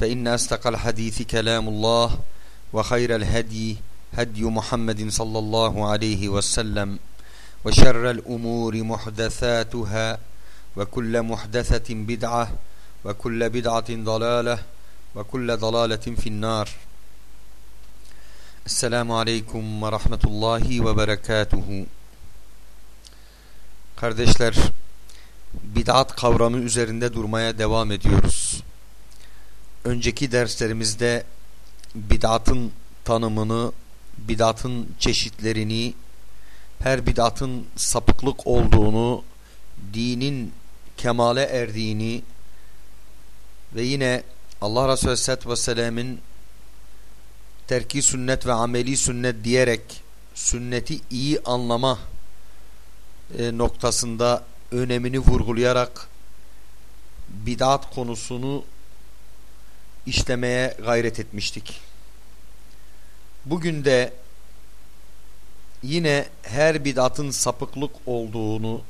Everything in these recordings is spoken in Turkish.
فإن أستقى الحديث كلام الله وخير الهدي هدي محمد صلى الله عليه وسلم وشر الأمور محدثاتها وكل محدثة بدعة وكل بدعة ضلالة وكل ضلالة في النار Esselamu Aleyküm ve Rahmetullahi ve Berekatuhu. Kardeşler, bid'at kavramı üzerinde durmaya devam ediyoruz. Önceki derslerimizde bid'atın tanımını, bid'atın çeşitlerini, her bid'atın sapıklık olduğunu, dinin kemale erdiğini ve yine Allah Resulü Aleyhisselatü Vesselam'ın terki sünnet ve ameli sünnet diyerek sünneti iyi anlama e, noktasında önemini vurgulayarak bid'at konusunu işlemeye gayret etmiştik. Bugün de yine her bid'atın sapıklık olduğunu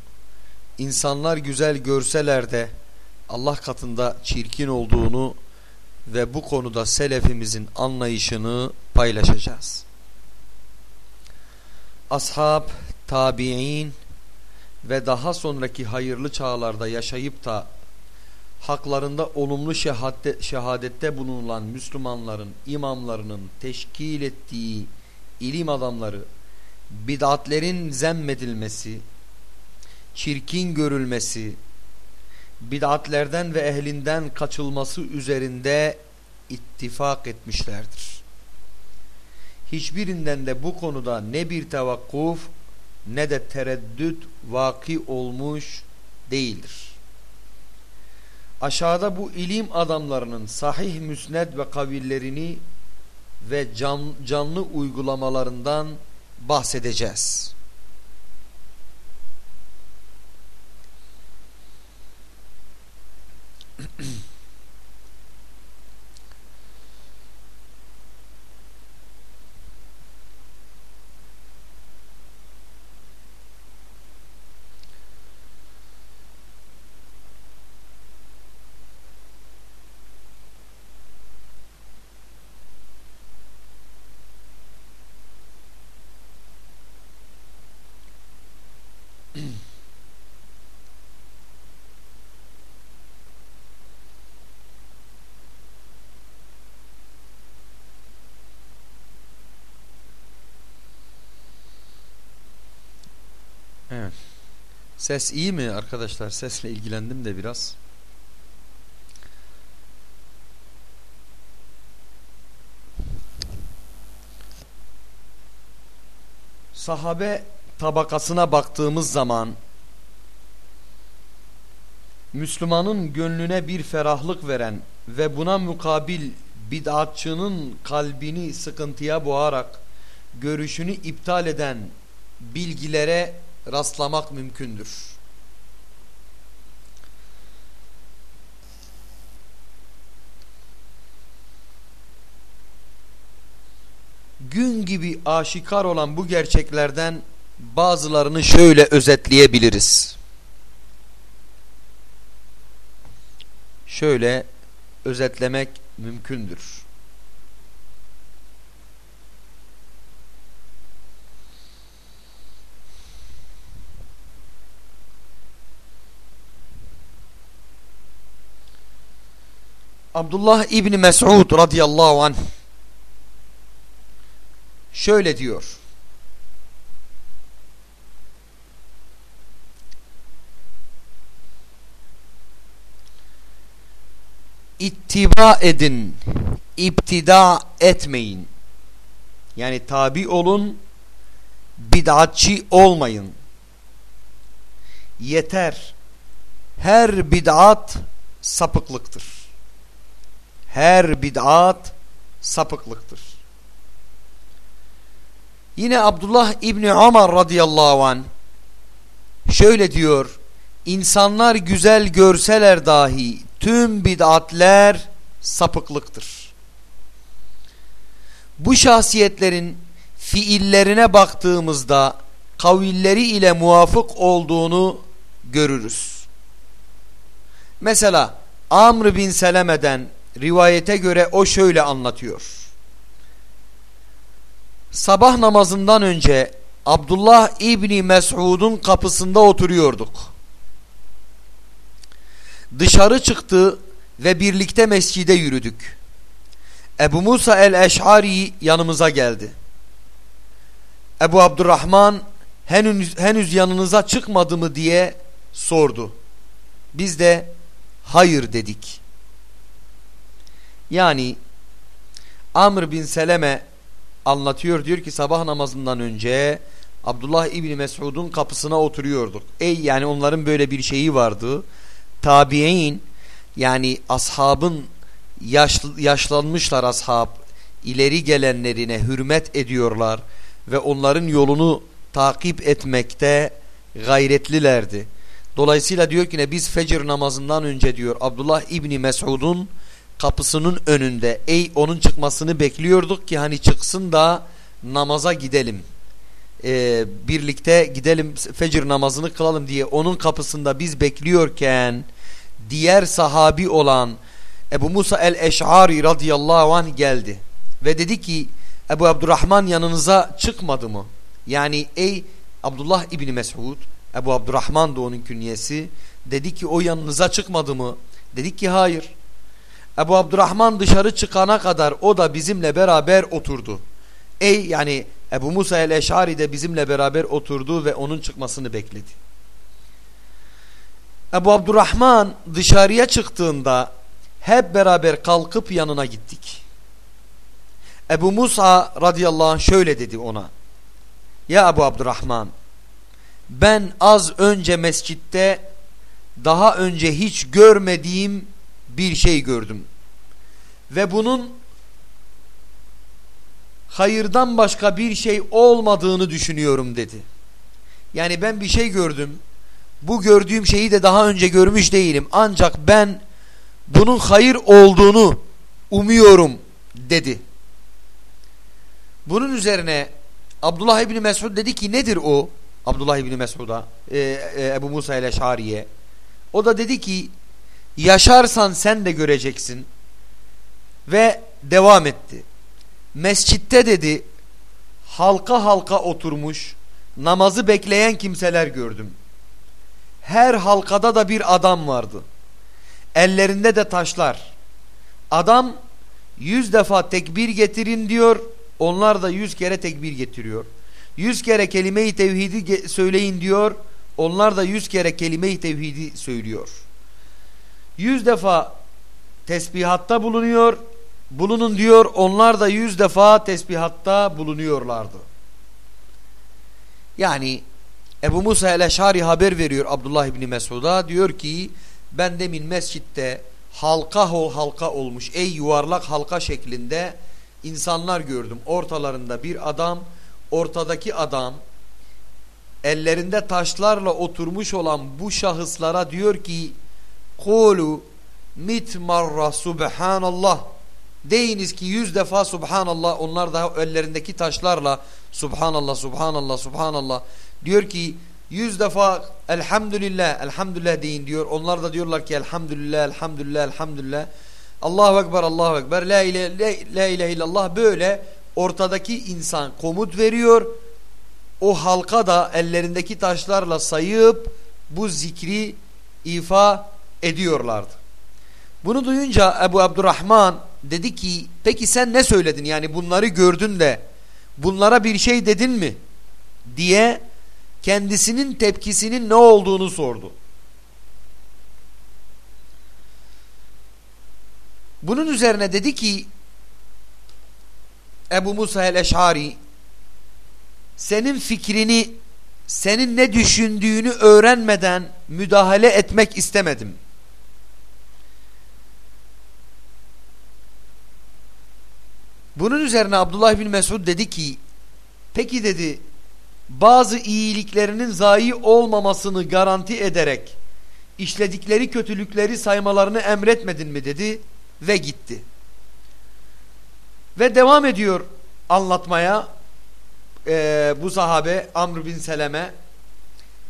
insanlar güzel görseler de Allah katında çirkin olduğunu ve bu konuda selefimizin anlayışını paylaşacağız. Ashab, tabi'in ve daha sonraki hayırlı çağlarda yaşayıp da haklarında olumlu şehadette, şehadette bulunan Müslümanların imamlarının teşkil ettiği ilim adamları bid'atlerin zemmedilmesi, çirkin görülmesi, bid'atlerden ve ehlinden kaçılması üzerinde ittifak etmişlerdir. Hiçbirinden de bu konuda ne bir tevakkuf ne de tereddüt vaki olmuş değildir. Aşağıda bu ilim adamlarının sahih müsned ve kavillerini ve can, canlı uygulamalarından bahsedeceğiz. Ses iyi mi arkadaşlar? Sesle ilgilendim de biraz. Sahabe tabakasına baktığımız zaman Müslümanın gönlüne bir ferahlık veren ve buna mukabil bid'atçının kalbini sıkıntıya boğarak görüşünü iptal eden bilgilere rastlamak mümkündür. Gün gibi aşikar olan bu gerçeklerden bazılarını şöyle özetleyebiliriz. Şöyle özetlemek mümkündür. Abdullah İbni Mes'ud radıyallahu anh şöyle diyor. İttiba edin, iptida etmeyin. Yani tabi olun, bid'atçı olmayın. Yeter, her bid'at sapıklıktır Her bid'at sapıklıktır. Yine Abdullah İbni Ömer radıyallahu an şöyle diyor. İnsanlar güzel görseler dahi tüm bid'atler sapıklıktır. Bu şahsiyetlerin fiillerine baktığımızda kavilleri ile muvafık olduğunu görürüz. Mesela Amr bin Seleme'den rivayete göre o şöyle anlatıyor. Sabah namazından önce Abdullah İbni Mes'ud'un kapısında oturuyorduk. Dışarı çıktı ve birlikte mescide yürüdük. Ebu Musa el-Eş'ari yanımıza geldi. Ebu Abdurrahman henüz, henüz yanınıza çıkmadı mı diye sordu. Biz de hayır dedik. Yani Amr bin Seleme anlatıyor diyor ki sabah namazından önce Abdullah İbni Mesud'un kapısına oturuyorduk. Ey yani onların böyle bir şeyi vardı. Tabi'in yani ashabın yaşlı, yaşlanmışlar ashab ileri gelenlerine hürmet ediyorlar ve onların yolunu takip etmekte gayretlilerdi. Dolayısıyla diyor ki ne biz fecir namazından önce diyor Abdullah İbni Mesud'un kapısının önünde ey onun çıkmasını bekliyorduk ki hani çıksın da namaza gidelim. Ee, birlikte gidelim fecir namazını kılalım diye onun kapısında biz bekliyorken diğer sahabi olan Ebu Musa el-Eş'ari radıyallahu anh geldi ve dedi ki Ebu Abdurrahman yanınıza çıkmadı mı? Yani ey Abdullah İbni Mesud Ebu Abdurrahman da onun künyesi dedi ki o yanınıza çıkmadı mı? Dedik ki hayır. Ebu Abdurrahman dışarı çıkana kadar o da bizimle beraber oturdu. Ey yani Ebu Musa el-Eş'ari de bizimle beraber oturdu ve onun çıkmasını bekledi. Ebu Abdurrahman dışarıya çıktığında hep beraber kalkıp yanına gittik. Ebu Musa radıyallahu anh şöyle dedi ona. Ya Ebu Abdurrahman ben az önce mescitte daha önce hiç görmediğim bir şey gördüm. Ve bunun hayırdan başka bir şey olmadığını düşünüyorum dedi. Yani ben bir şey gördüm. Bu gördüğüm şeyi de daha önce görmüş değilim. Ancak ben bunun hayır olduğunu umuyorum dedi. Bunun üzerine Abdullah İbni Mesud dedi ki nedir o? Abdullah İbni Mesud'a e, e, Ebu Musa ile Şariye. O da dedi ki yaşarsan sen de göreceksin. Ve devam etti. Mescitte dedi halka halka oturmuş namazı bekleyen kimseler gördüm. Her halkada da bir adam vardı. Ellerinde de taşlar. Adam yüz defa tekbir getirin diyor. Onlar da yüz kere tekbir getiriyor. Yüz kere kelime-i tevhidi söyleyin diyor. Onlar da yüz kere kelime-i tevhidi söylüyor. Yüz defa tesbihatta bulunuyor. Bulunun diyor. Onlar da yüz defa tesbihatta bulunuyorlardı. Yani Ebu Musa el-Eşari haber veriyor Abdullah İbni Mesud'a. Diyor ki ben demin mescitte halka halka olmuş ey yuvarlak halka şeklinde insanlar gördüm. Ortalarında bir adam, ortadaki adam ellerinde taşlarla oturmuş olan bu şahıslara diyor ki Kulu mitmarra subhanallah. Deyiniz ki yüz defa subhanallah onlar da ellerindeki taşlarla subhanallah subhanallah subhanallah. Diyor ki yüz defa elhamdülillah elhamdülillah deyin diyor. Onlar da diyorlar ki elhamdülillah elhamdülillah elhamdülillah. Allahu Ekber, Allahu Ekber, La ilahe, la, la ilahe illallah böyle ortadaki insan komut veriyor. O halka da ellerindeki taşlarla sayıp bu zikri ifa ediyorlardı. Bunu duyunca Ebu Abdurrahman dedi ki peki sen ne söyledin yani bunları gördün de bunlara bir şey dedin mi diye kendisinin tepkisinin ne olduğunu sordu. Bunun üzerine dedi ki Ebu Musa el-Eş'ari senin fikrini senin ne düşündüğünü öğrenmeden müdahale etmek istemedim. Bunun üzerine Abdullah bin Mesud dedi ki peki dedi bazı iyiliklerinin zayi olmamasını garanti ederek işledikleri kötülükleri saymalarını emretmedin mi dedi ve gitti. Ve devam ediyor anlatmaya e, bu sahabe Amr bin Seleme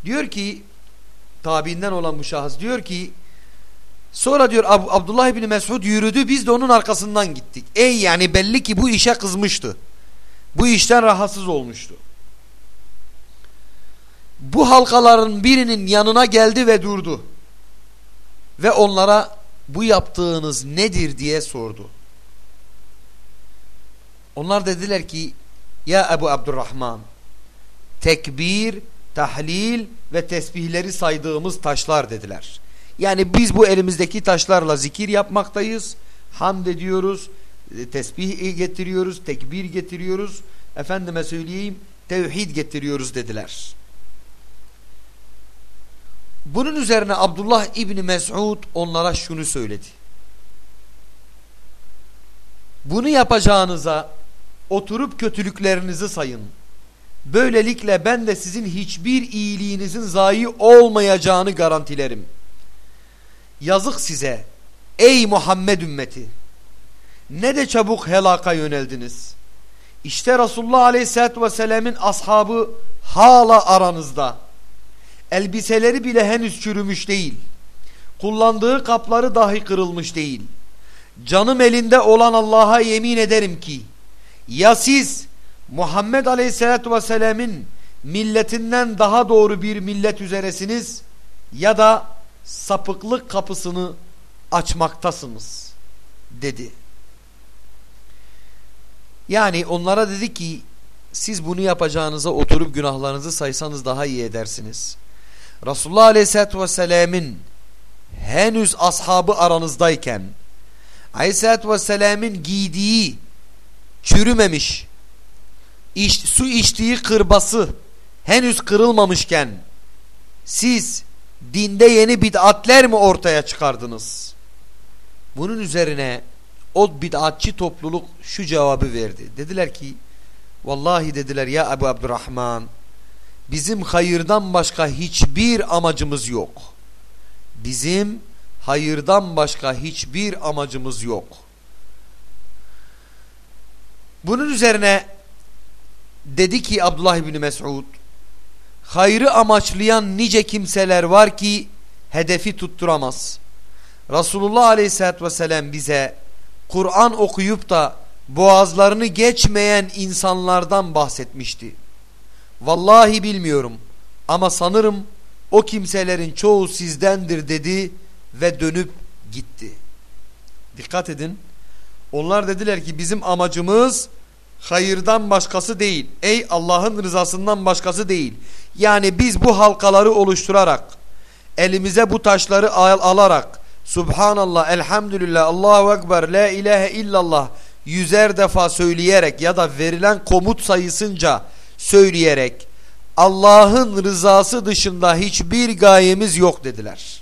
diyor ki tabiinden olan bu şahıs diyor ki sonra diyor Ab Abdullah bin Mesud yürüdü biz de onun arkasından gittik. Ey yani belli ki bu işe kızmıştı. Bu işten rahatsız olmuştu. Bu halkaların birinin yanına geldi ve durdu. Ve onlara bu yaptığınız nedir diye sordu. Onlar dediler ki ya Ebu Abdurrahman tekbir, tahlil ve tesbihleri saydığımız taşlar dediler. Yani biz bu elimizdeki taşlarla zikir yapmaktayız. Hamd ediyoruz, e, tesbih getiriyoruz, tekbir getiriyoruz. Efendime söyleyeyim tevhid getiriyoruz dediler. Bunun üzerine Abdullah İbni Mes'ud onlara şunu söyledi. Bunu yapacağınıza oturup kötülüklerinizi sayın. Böylelikle ben de sizin hiçbir iyiliğinizin zayi olmayacağını garantilerim. Yazık size ey Muhammed ümmeti. Ne de çabuk helaka yöneldiniz. İşte Resulullah Aleyhisselatü Vesselam'ın ashabı hala aranızda. Elbiseleri bile henüz çürümüş değil. Kullandığı kapları dahi kırılmış değil. Canım elinde olan Allah'a yemin ederim ki ya siz Muhammed Aleyhisselatü Vesselam'ın milletinden daha doğru bir millet üzeresiniz ya da sapıklık kapısını açmaktasınız dedi. Yani onlara dedi ki siz bunu yapacağınıza oturup günahlarınızı saysanız daha iyi edersiniz. Resulullah Aleyhisselatü Vesselam'ın henüz ashabı aranızdayken Aleyhisselatü Vesselam'ın giydiği çürümemiş iç, su içtiği kırbası henüz kırılmamışken siz dinde yeni bid'atler mi ortaya çıkardınız? Bunun üzerine o bid'atçı topluluk şu cevabı verdi. Dediler ki vallahi dediler ya Ebu Abdurrahman bizim hayırdan başka hiçbir amacımız yok. Bizim hayırdan başka hiçbir amacımız yok. Bunun üzerine dedi ki Abdullah İbni Mes'ud hayrı amaçlayan nice kimseler var ki hedefi tutturamaz. Resulullah Aleyhisselatü Vesselam bize Kur'an okuyup da boğazlarını geçmeyen insanlardan bahsetmişti. Vallahi bilmiyorum ama sanırım o kimselerin çoğu sizdendir dedi ve dönüp gitti. Dikkat edin. Onlar dediler ki bizim amacımız hayırdan başkası değil. Ey Allah'ın rızasından başkası değil. Yani biz bu halkaları oluşturarak elimize bu taşları al alarak Subhanallah, Elhamdülillah, Allahu Ekber, La ilahe illallah yüzer defa söyleyerek ya da verilen komut sayısınca söyleyerek Allah'ın rızası dışında hiçbir gayemiz yok dediler.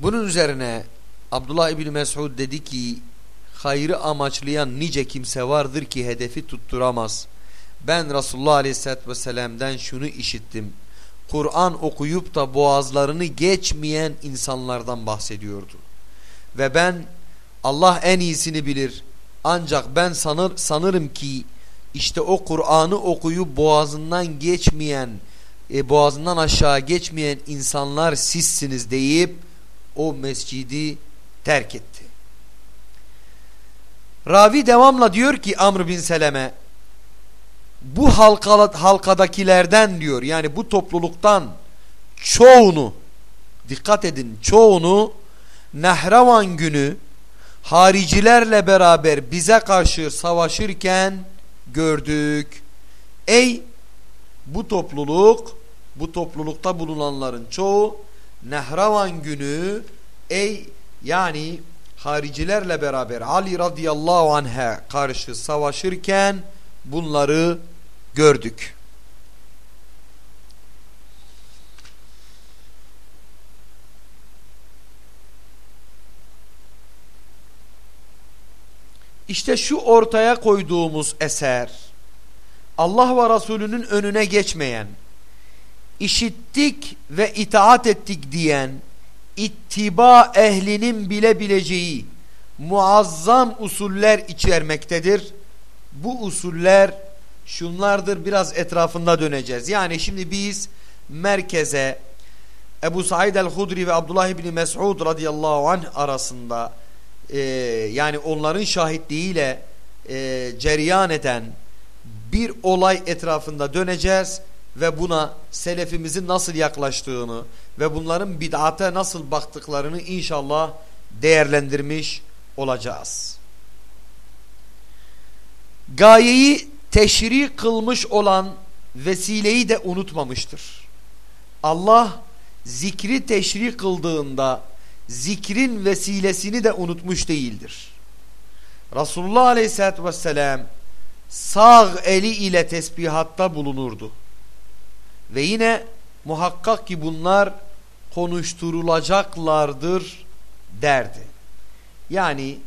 Bunun üzerine Abdullah İbni Mesud dedi ki hayrı amaçlayan nice kimse vardır ki hedefi tutturamaz. Ben Resulullah Aleyhisselatü Vesselam'dan şunu işittim. Kur'an okuyup da boğazlarını geçmeyen insanlardan bahsediyordu. Ve ben Allah en iyisini bilir. Ancak ben sanır, sanırım ki işte o Kur'an'ı okuyup boğazından geçmeyen, e, boğazından aşağı geçmeyen insanlar sizsiniz deyip o mescidi terk etti. Ravi devamla diyor ki Amr bin Seleme bu halka, halkadakilerden diyor yani bu topluluktan çoğunu dikkat edin çoğunu Nehravan günü haricilerle beraber bize karşı savaşırken gördük. Ey bu topluluk bu toplulukta bulunanların çoğu Nehravan günü ey yani haricilerle beraber Ali radıyallahu anh'a karşı savaşırken bunları gördük. İşte şu ortaya koyduğumuz eser Allah ve Resulünün önüne geçmeyen, işittik ve itaat ettik diyen, ittiba ehlinin bilebileceği muazzam usuller içermektedir. Bu usuller şunlardır biraz etrafında döneceğiz. Yani şimdi biz merkeze Ebu Said el-Hudri ve Abdullah ibni Mes'ud radıyallahu anh arasında e, yani onların şahitliğiyle e, cereyan eden bir olay etrafında döneceğiz ve buna selefimizin nasıl yaklaştığını ve bunların bid'ate nasıl baktıklarını inşallah değerlendirmiş olacağız. Gayeyi teşri kılmış olan vesileyi de unutmamıştır. Allah zikri teşri kıldığında zikrin vesilesini de unutmuş değildir. Resulullah Aleyhisselatü Vesselam sağ eli ile tesbihatta bulunurdu. Ve yine muhakkak ki bunlar konuşturulacaklardır derdi. Yani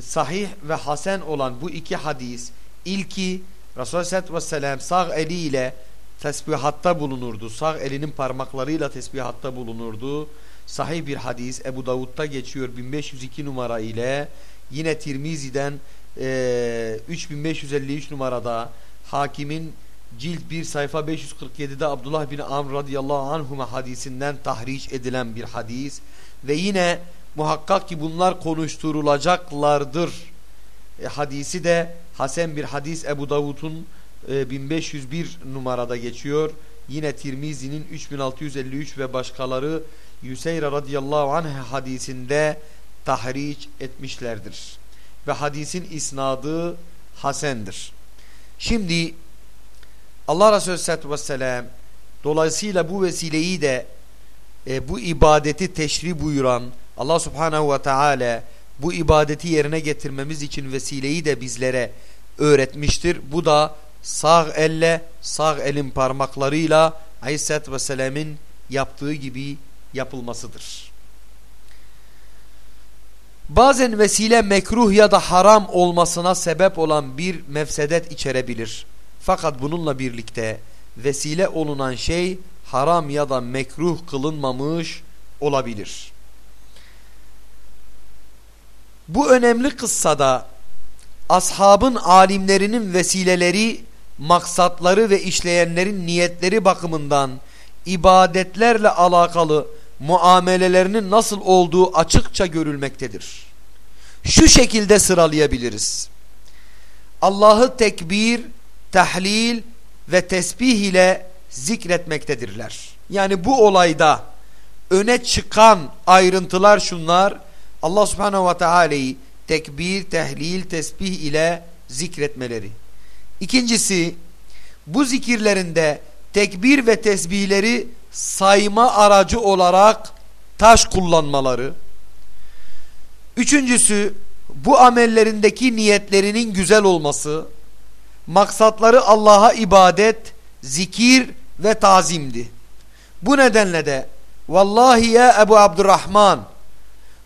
sahih ve hasen olan bu iki hadis ilki Resulullah Aleyhisselatü Vesselam sağ eliyle tesbihatta bulunurdu. Sağ elinin parmaklarıyla tesbihatta bulunurdu. Sahih bir hadis Ebu Davud'da geçiyor 1502 numara ile yine Tirmizi'den e, 3553 numarada hakimin cilt 1 sayfa 547'de Abdullah bin Amr radıyallahu anhuma hadisinden tahriş edilen bir hadis ve yine muhakkak ki bunlar konuşturulacaklardır e, hadisi de Hasen bir hadis Ebu Davud'un e, 1501 numarada geçiyor. Yine Tirmizi'nin 3653 ve başkaları Yüseyre radıyallahu anh hadisinde tahriç etmişlerdir. Ve hadisin isnadı Hasen'dir. Şimdi Allah Resulü Aleyhisselatü Vesselam dolayısıyla bu vesileyi de e, bu ibadeti teşri buyuran Allah Subhanahu ve Teala bu ibadeti yerine getirmemiz için vesileyi de bizlere öğretmiştir. Bu da sağ elle, sağ elin parmaklarıyla Aleyhisselatü Vesselam'ın yaptığı gibi yapılmasıdır. Bazen vesile mekruh ya da haram olmasına sebep olan bir mefsedet içerebilir. Fakat bununla birlikte vesile olunan şey haram ya da mekruh kılınmamış olabilir. Bu önemli kıssada ashabın alimlerinin vesileleri, maksatları ve işleyenlerin niyetleri bakımından ibadetlerle alakalı muamelelerinin nasıl olduğu açıkça görülmektedir. Şu şekilde sıralayabiliriz. Allah'ı tekbir, tahlil ve tesbih ile zikretmektedirler. Yani bu olayda öne çıkan ayrıntılar şunlar. Allah subhanehu ve teala'yı tekbir, tehlil, tesbih ile zikretmeleri. İkincisi bu zikirlerinde tekbir ve tesbihleri sayma aracı olarak taş kullanmaları. Üçüncüsü bu amellerindeki niyetlerinin güzel olması. Maksatları Allah'a ibadet, zikir ve tazimdi. Bu nedenle de vallahi ya Ebu Abdurrahman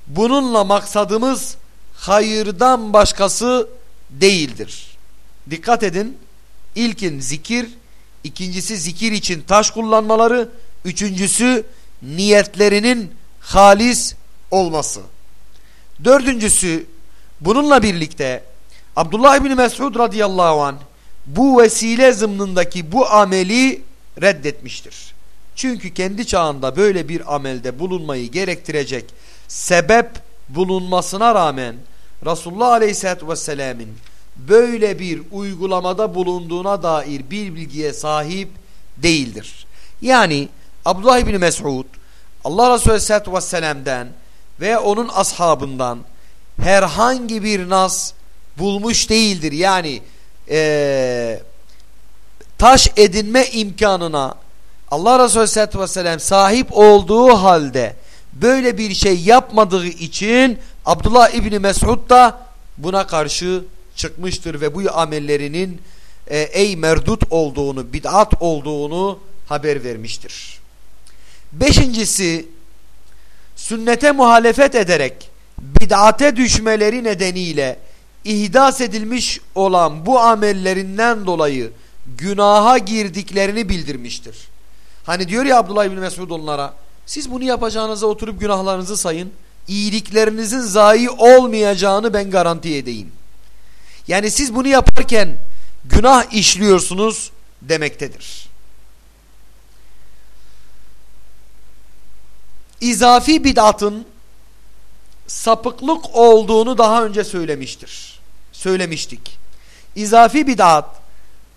bununla maksadımız hayırdan başkası değildir. Dikkat edin. İlkin zikir, ikincisi zikir için taş kullanmaları, üçüncüsü niyetlerinin halis olması. Dördüncüsü bununla birlikte Abdullah bin Mesud radıyallahu an bu vesile zımnındaki bu ameli reddetmiştir. Çünkü kendi çağında böyle bir amelde bulunmayı gerektirecek sebep bulunmasına rağmen Resulullah Aleyhisselatü Vesselam'ın böyle bir uygulamada bulunduğuna dair bir bilgiye sahip değildir. Yani Abdullah İbni Mes'ud Allah Resulü Aleyhisselatü Vesselam'dan ve onun ashabından herhangi bir nas bulmuş değildir. Yani ee, taş edinme imkanına Allah Resulü Aleyhisselatü Vesselam sahip olduğu halde böyle bir şey yapmadığı için Abdullah İbni Mesud da buna karşı çıkmıştır ve bu amellerinin e, ey merdut olduğunu, bid'at olduğunu haber vermiştir. Beşincisi, sünnete muhalefet ederek bid'ate düşmeleri nedeniyle ihdas edilmiş olan bu amellerinden dolayı günaha girdiklerini bildirmiştir. Hani diyor ya Abdullah İbni Mesud onlara siz bunu yapacağınıza oturup günahlarınızı sayın. İyiliklerinizin zayi olmayacağını ben garanti edeyim. Yani siz bunu yaparken günah işliyorsunuz demektedir. İzafi bid'atın sapıklık olduğunu daha önce söylemiştir. Söylemiştik. İzafi bid'at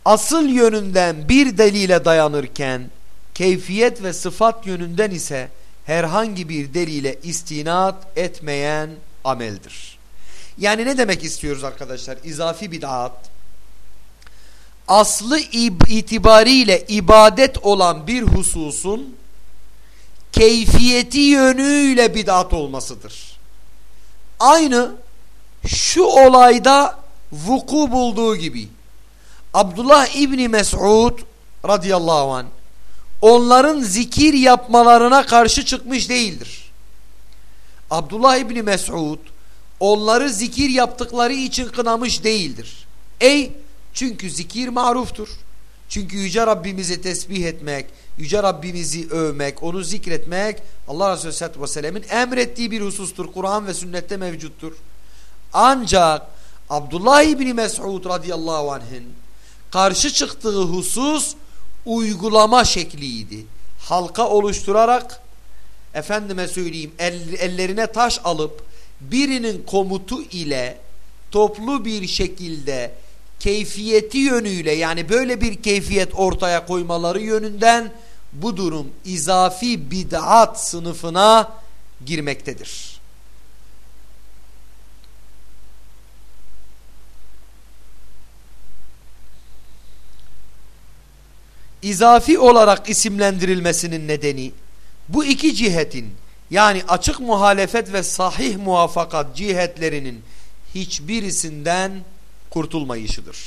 asıl yönünden bir delile dayanırken keyfiyet ve sıfat yönünden ise herhangi bir delile istinat etmeyen ameldir. Yani ne demek istiyoruz arkadaşlar? İzafi bid'at aslı itibariyle ibadet olan bir hususun keyfiyeti yönüyle bid'at olmasıdır. Aynı şu olayda vuku bulduğu gibi Abdullah İbni Mes'ud radıyallahu anh onların zikir yapmalarına karşı çıkmış değildir. Abdullah İbni Mes'ud onları zikir yaptıkları için kınamış değildir. Ey çünkü zikir maruftur. Çünkü Yüce Rabbimizi tesbih etmek, Yüce Rabbimizi övmek, onu zikretmek Allah Resulü Aleyhisselatü Vesselam'ın emrettiği bir husustur. Kur'an ve sünnette mevcuttur. Ancak Abdullah İbni Mes'ud radıyallahu anh'ın karşı çıktığı husus uygulama şekliydi. Halka oluşturarak efendime söyleyeyim el, ellerine taş alıp birinin komutu ile toplu bir şekilde keyfiyeti yönüyle yani böyle bir keyfiyet ortaya koymaları yönünden bu durum izafi bid'at sınıfına girmektedir. İzafi olarak isimlendirilmesinin nedeni bu iki cihetin yani açık muhalefet ve sahih muvafakat cihetlerinin hiçbirisinden kurtulmayışıdır.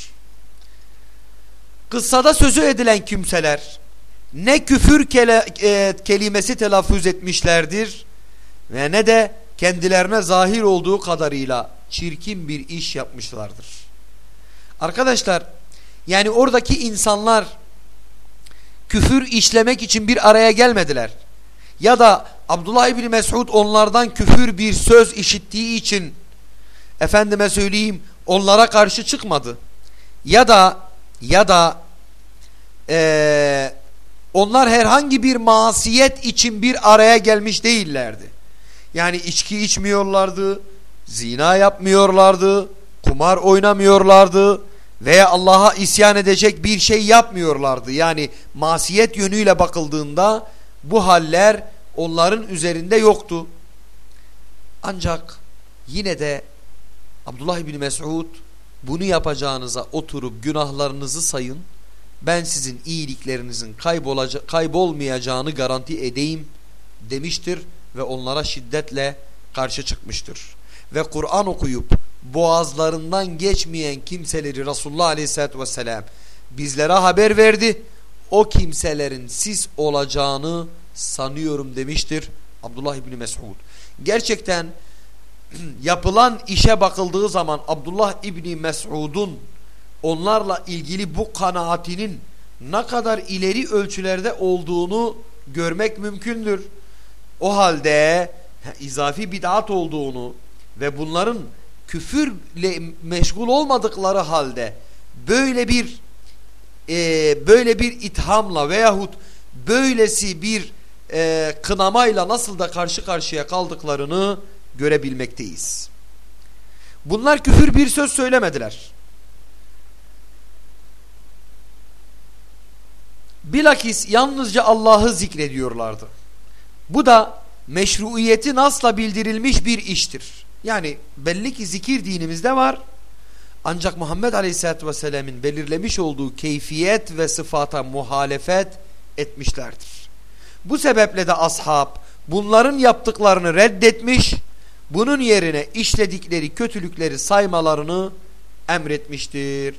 Kıssada sözü edilen kimseler ne küfür kele, e, kelimesi telaffuz etmişlerdir ve ne de kendilerine zahir olduğu kadarıyla çirkin bir iş yapmışlardır. Arkadaşlar yani oradaki insanlar küfür işlemek için bir araya gelmediler. Ya da Abdullah İbni Mesud onlardan küfür bir söz işittiği için efendime söyleyeyim onlara karşı çıkmadı. Ya da ya da ee, onlar herhangi bir masiyet için bir araya gelmiş değillerdi. Yani içki içmiyorlardı, zina yapmıyorlardı, kumar oynamıyorlardı veya Allah'a isyan edecek bir şey yapmıyorlardı. Yani masiyet yönüyle bakıldığında bu haller onların üzerinde yoktu. Ancak yine de Abdullah bin Mes'ud bunu yapacağınıza oturup günahlarınızı sayın. Ben sizin iyiliklerinizin kaybolmayacağını garanti edeyim demiştir ve onlara şiddetle karşı çıkmıştır. Ve Kur'an okuyup boğazlarından geçmeyen kimseleri Resulullah Aleyhisselatü Vesselam bizlere haber verdi. O kimselerin siz olacağını sanıyorum demiştir Abdullah İbni Mes'ud. Gerçekten yapılan işe bakıldığı zaman Abdullah İbni Mes'ud'un onlarla ilgili bu kanaatinin ne kadar ileri ölçülerde olduğunu görmek mümkündür. O halde izafi bid'at olduğunu ve bunların küfürle meşgul olmadıkları halde böyle bir e, böyle bir ithamla veyahut böylesi bir e, kınamayla nasıl da karşı karşıya kaldıklarını görebilmekteyiz. Bunlar küfür bir söz söylemediler. Bilakis yalnızca Allah'ı zikrediyorlardı. Bu da meşruiyeti nasla bildirilmiş bir iştir. Yani belli ki zikir dinimizde var. Ancak Muhammed Aleyhisselatü Vesselam'ın belirlemiş olduğu keyfiyet ve sıfata muhalefet etmişlerdir. Bu sebeple de ashab bunların yaptıklarını reddetmiş bunun yerine işledikleri kötülükleri saymalarını emretmiştir.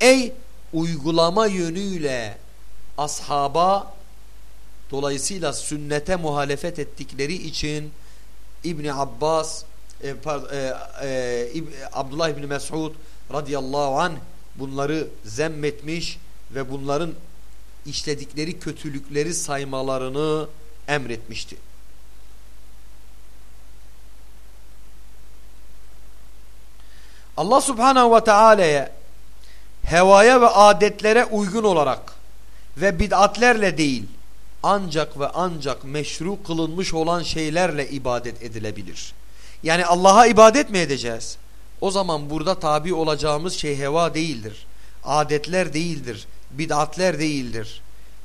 Ey uygulama yönüyle ashaba dolayısıyla sünnete muhalefet ettikleri için İbni Abbas e, pardon, e, e, Abdullah İbni Mes'ud radıyallahu anh bunları zemmetmiş ve bunların işledikleri kötülükleri saymalarını emretmişti. Allah subhanahu ve teala'ya hevaya ve adetlere uygun olarak ve bid'atlerle değil ancak ve ancak meşru kılınmış olan şeylerle ibadet edilebilir. Yani Allah'a ibadet mi edeceğiz? O zaman burada tabi olacağımız şey heva değildir. Adetler değildir. Bid'atler değildir.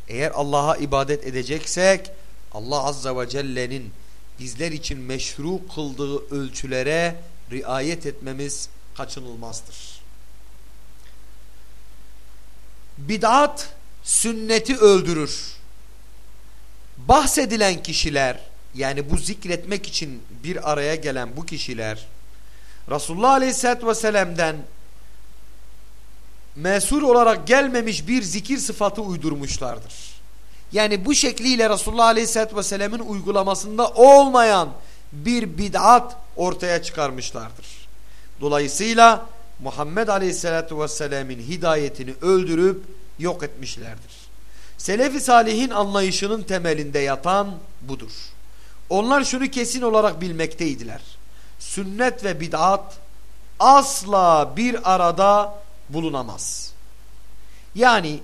Eğer Allah'a ibadet edeceksek Allah Azza ve Celle'nin bizler için meşru kıldığı ölçülere riayet etmemiz kaçınılmazdır. Bid'at sünneti öldürür. Bahsedilen kişiler yani bu zikretmek için bir araya gelen bu kişiler Resulullah Aleyhisselatü Vesselam'den mesur olarak gelmemiş bir zikir sıfatı uydurmuşlardır. Yani bu şekliyle Resulullah Aleyhisselatü Vesselam'ın uygulamasında olmayan bir bid'at ortaya çıkarmışlardır. Dolayısıyla Muhammed Aleyhisselatü Vesselam'ın hidayetini öldürüp yok etmişlerdir. Selefi Salih'in anlayışının temelinde yatan budur. Onlar şunu kesin olarak bilmekteydiler. Sünnet ve bid'at asla bir arada bulunamaz. Yani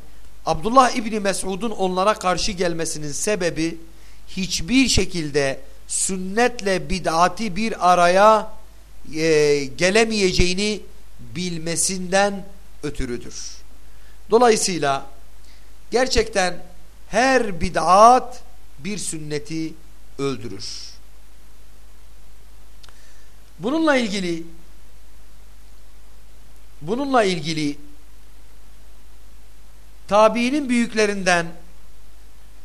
Abdullah İbni Mesud'un onlara karşı gelmesinin sebebi hiçbir şekilde sünnetle bid'ati bir araya e, gelemeyeceğini bilmesinden ötürüdür. Dolayısıyla gerçekten her bid'at bir sünneti öldürür. Bununla ilgili bununla ilgili tabiinin büyüklerinden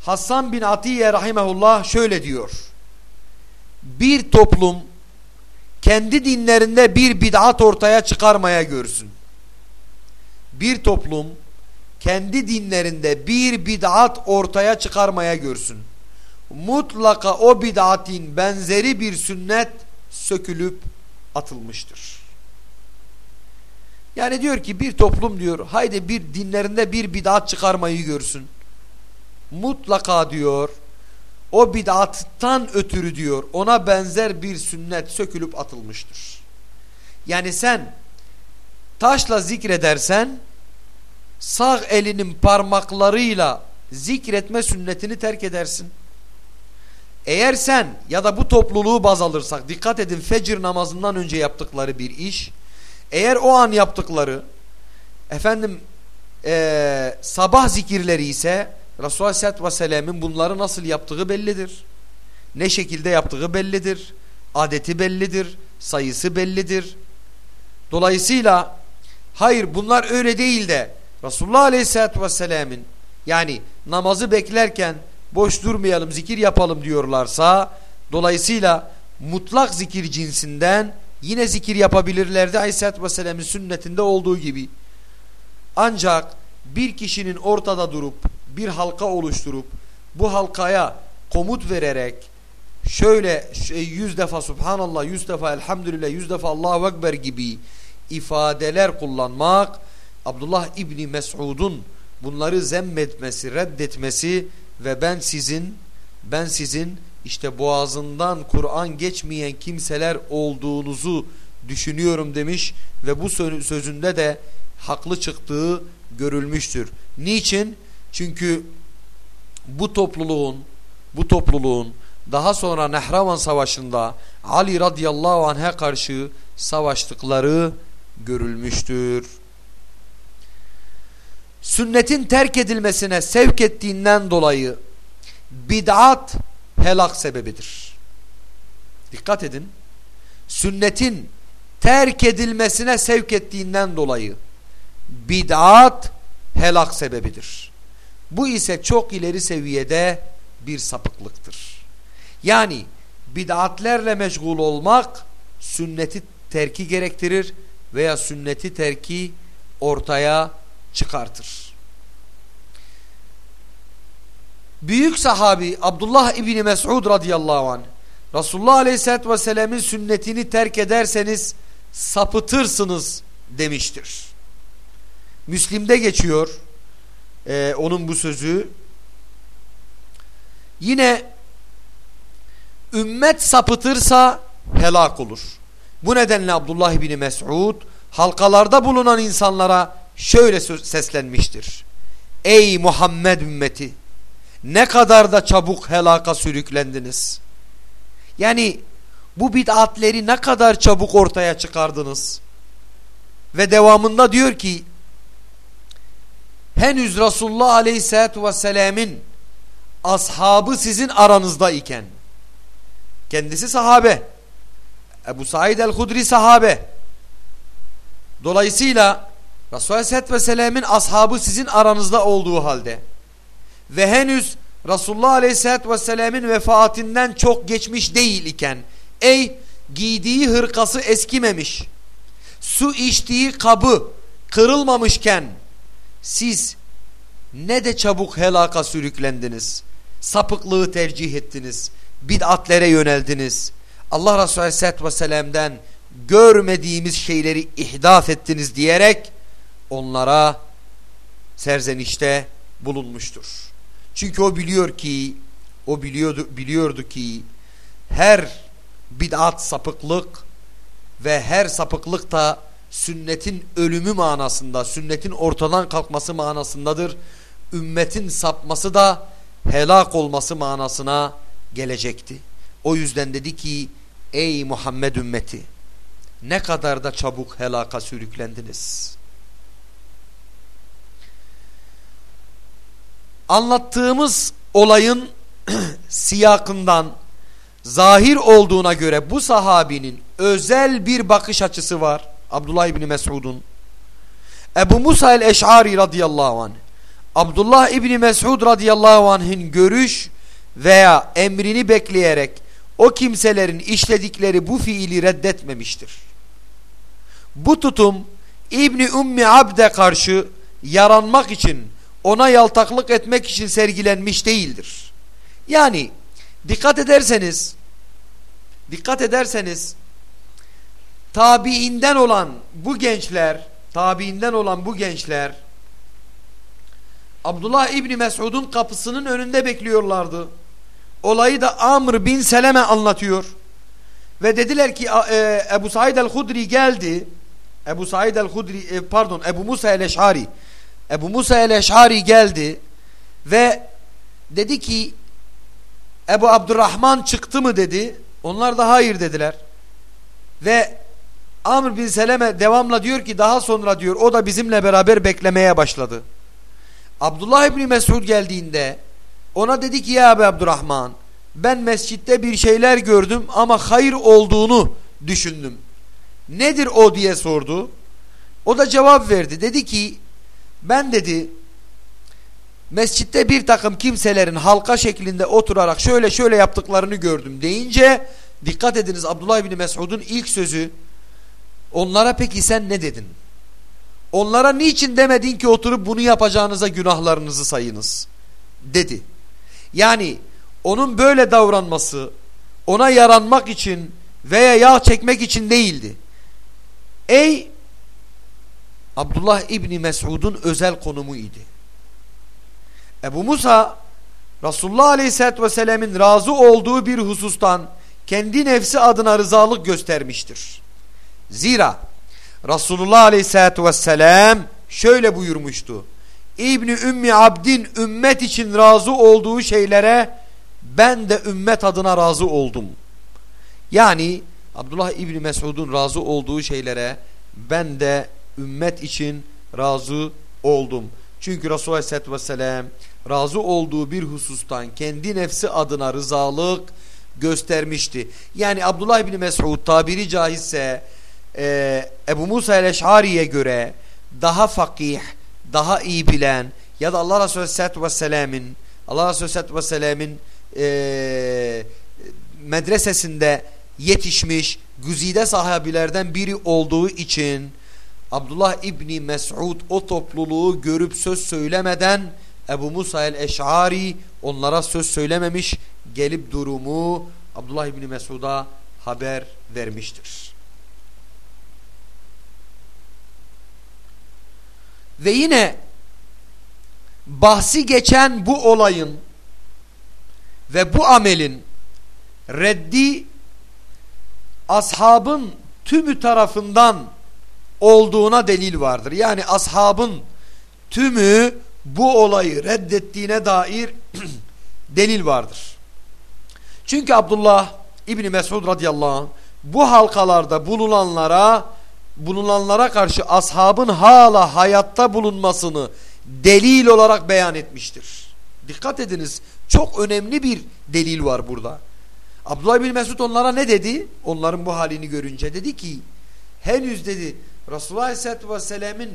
Hasan bin Atiye rahimehullah şöyle diyor. Bir toplum kendi dinlerinde bir bid'at ortaya çıkarmaya görsün. Bir toplum kendi dinlerinde bir bid'at ortaya çıkarmaya görsün. Mutlaka o bid'atin benzeri bir sünnet sökülüp atılmıştır. Yani diyor ki bir toplum diyor haydi bir dinlerinde bir bid'at çıkarmayı görsün. Mutlaka diyor o bid'attan ötürü diyor ona benzer bir sünnet sökülüp atılmıştır. Yani sen taşla zikredersen sağ elinin parmaklarıyla zikretme sünnetini terk edersin. Eğer sen ya da bu topluluğu baz alırsak dikkat edin fecir namazından önce yaptıkları bir iş eğer o an yaptıkları efendim e, sabah zikirleri ise Resulullah Aleyhisselatü Vesselam'ın bunları nasıl yaptığı bellidir. Ne şekilde yaptığı bellidir. Adeti bellidir. Sayısı bellidir. Dolayısıyla hayır bunlar öyle değil de Resulullah Aleyhisselatü Vesselam'ın yani namazı beklerken boş durmayalım zikir yapalım diyorlarsa dolayısıyla mutlak zikir cinsinden yine zikir yapabilirlerdi Aleyhisselatü Vesselam'ın sünnetinde olduğu gibi. Ancak bir kişinin ortada durup bir halka oluşturup bu halkaya komut vererek şöyle yüz defa Subhanallah, yüz defa Elhamdülillah, yüz defa Allahu Ekber gibi ifadeler kullanmak Abdullah İbni Mes'ud'un bunları zemmetmesi, reddetmesi ve ben sizin ben sizin işte boğazından Kur'an geçmeyen kimseler olduğunuzu düşünüyorum demiş ve bu sözünde de haklı çıktığı görülmüştür. Niçin? Çünkü bu topluluğun bu topluluğun daha sonra Nehravan Savaşı'nda Ali radıyallahu anh'a karşı savaştıkları görülmüştür. Sünnetin terk edilmesine sevk ettiğinden dolayı bid'at helak sebebidir. Dikkat edin. Sünnetin terk edilmesine sevk ettiğinden dolayı bid'at helak sebebidir. Bu ise çok ileri seviyede bir sapıklıktır. Yani bid'atlerle meşgul olmak sünneti terki gerektirir veya sünneti terki ortaya çıkartır. Büyük sahabi Abdullah İbni Mes'ud radıyallahu anh Resulullah Aleyhisselatü Vesselam'ın sünnetini terk ederseniz sapıtırsınız demiştir. Müslim'de geçiyor e, onun bu sözü. Yine ümmet sapıtırsa helak olur. Bu nedenle Abdullah bin Mes'ud halkalarda bulunan insanlara şöyle seslenmiştir. Ey Muhammed ümmeti ne kadar da çabuk helaka sürüklendiniz. Yani bu bid'atleri ne kadar çabuk ortaya çıkardınız. Ve devamında diyor ki henüz Resulullah Aleyhisselatü Vesselam'ın ashabı sizin aranızda iken kendisi sahabe Ebu Said el-Hudri sahabe dolayısıyla Resulullah Aleyhisselatü Vesselam'ın ashabı sizin aranızda olduğu halde ve henüz Resulullah Aleyhisselatü Vesselam'ın vefatından çok geçmiş değil iken ey giydiği hırkası eskimemiş su içtiği kabı kırılmamışken siz ne de çabuk helaka sürüklendiniz sapıklığı tercih ettiniz bid'atlere yöneldiniz. Allah Resulü Aleyhisselatü Vesselam'dan görmediğimiz şeyleri ihdas ettiniz diyerek onlara serzenişte bulunmuştur. Çünkü o biliyor ki o biliyordu, biliyordu ki her bid'at sapıklık ve her sapıklık da sünnetin ölümü manasında, sünnetin ortadan kalkması manasındadır. Ümmetin sapması da helak olması manasına gelecekti. O yüzden dedi ki ey Muhammed ümmeti ne kadar da çabuk helaka sürüklendiniz. Anlattığımız olayın siyakından zahir olduğuna göre bu sahabinin özel bir bakış açısı var. Abdullah İbni Mesud'un. Ebu Musa el-Eş'ari radıyallahu anh. Abdullah İbni Mesud radıyallahu anh'ın görüş veya emrini bekleyerek o kimselerin işledikleri bu fiili reddetmemiştir. Bu tutum İbni Ummi Abde karşı yaranmak için ona yaltaklık etmek için sergilenmiş değildir. Yani dikkat ederseniz dikkat ederseniz tabiinden olan bu gençler tabiinden olan bu gençler Abdullah İbni Mesud'un kapısının önünde bekliyorlardı. Olayı da Amr bin Seleme anlatıyor. Ve dediler ki e, Ebu Said el-Hudri geldi. Ebu Said el-Hudri e, pardon Ebu Musa el-Eş'ari Ebu Musa el-Eş'ari geldi ve dedi ki Ebu Abdurrahman çıktı mı dedi. Onlar da hayır dediler. Ve Amr bin Seleme devamla diyor ki daha sonra diyor o da bizimle beraber beklemeye başladı. Abdullah İbni Mesud geldiğinde ona dedi ki ya Ebu Abdurrahman ben mescitte bir şeyler gördüm ama hayır olduğunu düşündüm. Nedir o diye sordu. O da cevap verdi. Dedi ki ben dedi mescitte bir takım kimselerin halka şeklinde oturarak şöyle şöyle yaptıklarını gördüm deyince dikkat ediniz Abdullah bin Mesud'un ilk sözü onlara peki sen ne dedin? Onlara niçin demedin ki oturup bunu yapacağınıza günahlarınızı sayınız dedi. Yani onun böyle davranması ona yaranmak için veya yağ çekmek için değildi. Ey Abdullah İbni Mesud'un özel konumu idi. Ebu Musa Resulullah Aleyhisselatü Vesselam'ın razı olduğu bir husustan kendi nefsi adına rızalık göstermiştir. Zira Resulullah Aleyhisselatü Vesselam şöyle buyurmuştu. İbni Ümmi Abdin ümmet için razı olduğu şeylere ben de ümmet adına razı oldum. Yani Abdullah İbni Mesud'un razı olduğu şeylere ben de ümmet için razı oldum. Çünkü Resulullah Aleyhisselatü Vesselam razı olduğu bir husustan kendi nefsi adına rızalık göstermişti. Yani Abdullah İbni Mesud tabiri caizse e, Ebu Musa el-Eş'ari'ye göre daha fakih, daha iyi bilen ya da Allah Resulü Aleyhisselatü Vesselam'ın Allah Resulü Aleyhisselatü Vesselam'ın e, medresesinde yetişmiş güzide sahabilerden biri olduğu için Abdullah İbni Mes'ud o topluluğu görüp söz söylemeden Ebu Musa el-Eş'ari onlara söz söylememiş gelip durumu Abdullah İbni Mesud'a haber vermiştir. Ve yine bahsi geçen bu olayın ve bu amelin reddi ashabın tümü tarafından olduğuna delil vardır. Yani ashabın tümü bu olayı reddettiğine dair delil vardır. Çünkü Abdullah İbni Mesud radıyallahu anh bu halkalarda bulunanlara bulunanlara karşı ashabın hala hayatta bulunmasını delil olarak beyan etmiştir. Dikkat ediniz çok önemli bir delil var burada. Abdullah bin Mesud onlara ne dedi? Onların bu halini görünce dedi ki henüz dedi Resulullah Aleyhisselatü Vesselam'ın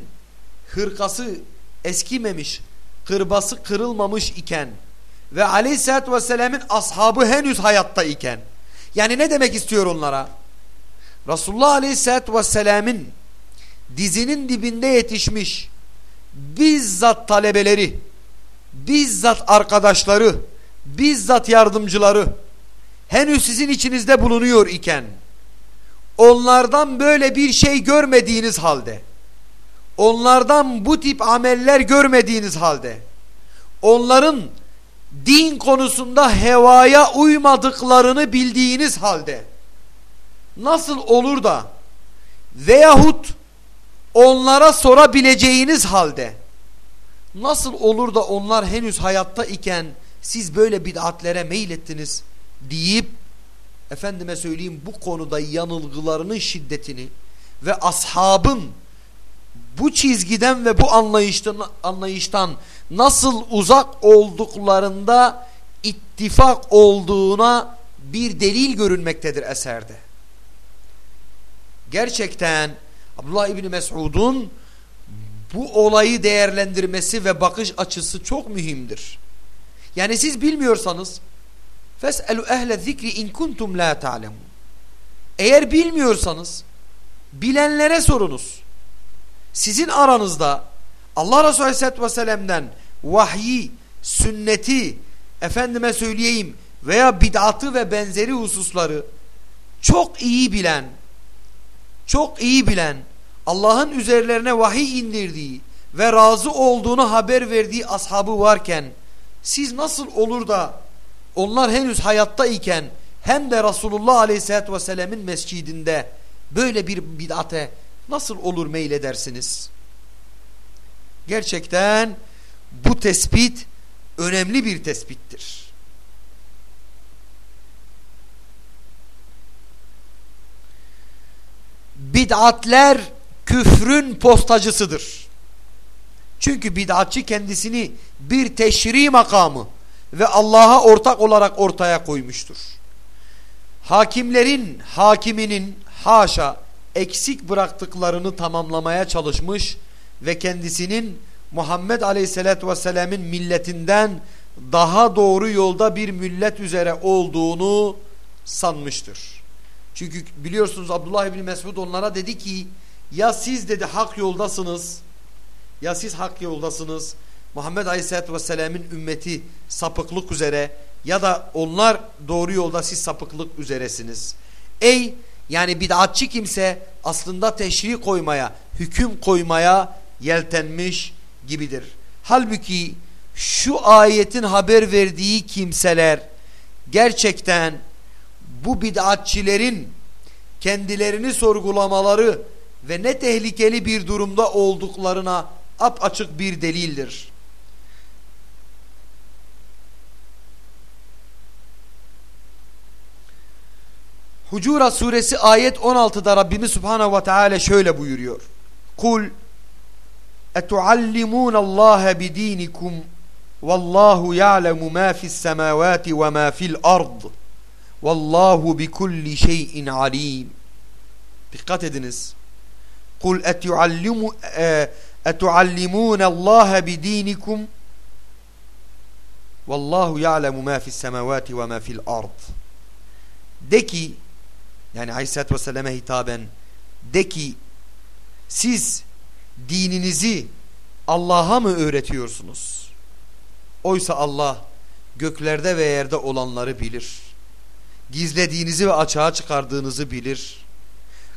hırkası eskimemiş, kırbası kırılmamış iken ve Aleyhisselatü Vesselam'ın ashabı henüz hayatta iken yani ne demek istiyor onlara? Resulullah Aleyhisselatü Vesselam'ın dizinin dibinde yetişmiş bizzat talebeleri, bizzat arkadaşları, bizzat yardımcıları henüz sizin içinizde bulunuyor iken onlardan böyle bir şey görmediğiniz halde onlardan bu tip ameller görmediğiniz halde onların din konusunda hevaya uymadıklarını bildiğiniz halde nasıl olur da veyahut onlara sorabileceğiniz halde nasıl olur da onlar henüz hayatta iken siz böyle bid'atlere meylettiniz deyip efendime söyleyeyim bu konuda yanılgılarının şiddetini ve ashabın bu çizgiden ve bu anlayıştan, anlayıştan nasıl uzak olduklarında ittifak olduğuna bir delil görünmektedir eserde. Gerçekten Abdullah İbni Mesud'un bu olayı değerlendirmesi ve bakış açısı çok mühimdir. Yani siz bilmiyorsanız Fes'elu ehle zikri in kuntum la ta'lemun. Eğer bilmiyorsanız bilenlere sorunuz. Sizin aranızda Allah Resulü Aleyhisselatü Vesselam'dan vahyi, sünneti, efendime söyleyeyim veya bid'atı ve benzeri hususları çok iyi bilen, çok iyi bilen, Allah'ın üzerlerine vahiy indirdiği ve razı olduğunu haber verdiği ashabı varken siz nasıl olur da onlar henüz hayatta iken hem de Resulullah Aleyhisselatü Vesselam'ın mescidinde böyle bir bid'ate nasıl olur meyledersiniz? Gerçekten bu tespit önemli bir tespittir. Bid'atler küfrün postacısıdır. Çünkü bid'atçı kendisini bir teşri makamı ve Allah'a ortak olarak ortaya koymuştur. Hakimlerin hakiminin haşa eksik bıraktıklarını tamamlamaya çalışmış ve kendisinin Muhammed Aleyhisselatü Vesselam'ın milletinden daha doğru yolda bir millet üzere olduğunu sanmıştır. Çünkü biliyorsunuz Abdullah İbni Mesud onlara dedi ki ya siz dedi hak yoldasınız ya siz hak yoldasınız Muhammed Aleyhisselatü Vesselam'ın ümmeti sapıklık üzere ya da onlar doğru yolda siz sapıklık üzeresiniz. Ey yani bid'atçı kimse aslında teşri koymaya, hüküm koymaya yeltenmiş gibidir. Halbuki şu ayetin haber verdiği kimseler gerçekten bu bid'atçilerin kendilerini sorgulamaları ve ne tehlikeli bir durumda olduklarına apaçık bir delildir. Hucura suresi ayet 16'da Rabbimiz Subhanahu ve Teala şöyle buyuruyor. Kul etuallimun Allah bidinikum vallahu ya'lemu ma fi's semawati ve ma fil ard vallahu bi şeyin alim. Dikkat ediniz. Kul etuallimu etuallimun Allah bidinikum vallahu ya'lemu ma fi's semawati ve ma fil ard. De ki yani Aleyhisselatü Vesselam'a hitaben de ki siz dininizi Allah'a mı öğretiyorsunuz? Oysa Allah göklerde ve yerde olanları bilir. gizlediğinizi ve açığa çıkardığınızı bilir.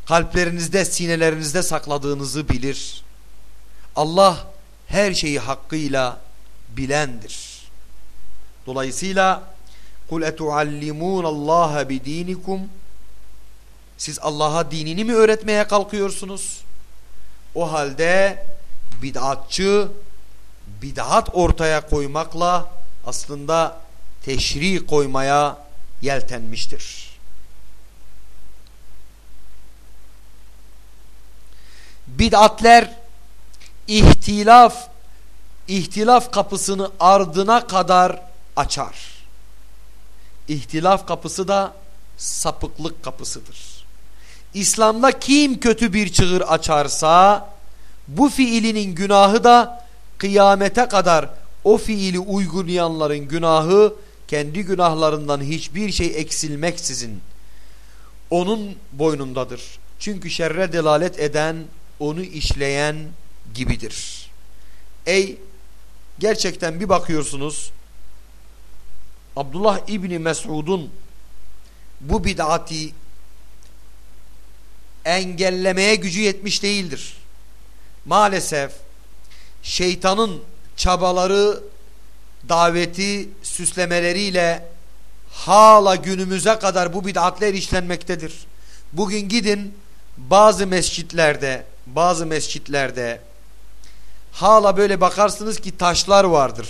Kalplerinizde, sinelerinizde sakladığınızı bilir. Allah her şeyi hakkıyla bilendir. Dolayısıyla kul etuallimun Allah bidinikum siz Allah'a dinini mi öğretmeye kalkıyorsunuz? O halde bid'atçı bid'at ortaya koymakla aslında teşri koymaya yeltenmiştir. Bid'atler ihtilaf ihtilaf kapısını ardına kadar açar. İhtilaf kapısı da sapıklık kapısıdır. İslam'da kim kötü bir çığır açarsa bu fiilinin günahı da kıyamete kadar o fiili uygulayanların günahı kendi günahlarından hiçbir şey eksilmeksizin onun boynundadır. Çünkü şerre delalet eden onu işleyen gibidir. Ey gerçekten bir bakıyorsunuz Abdullah İbni Mesud'un bu bid'ati engellemeye gücü yetmiş değildir. Maalesef şeytanın çabaları, daveti, süslemeleriyle hala günümüze kadar bu bid'atler işlenmektedir. Bugün gidin bazı mescitlerde, bazı mescitlerde hala böyle bakarsınız ki taşlar vardır.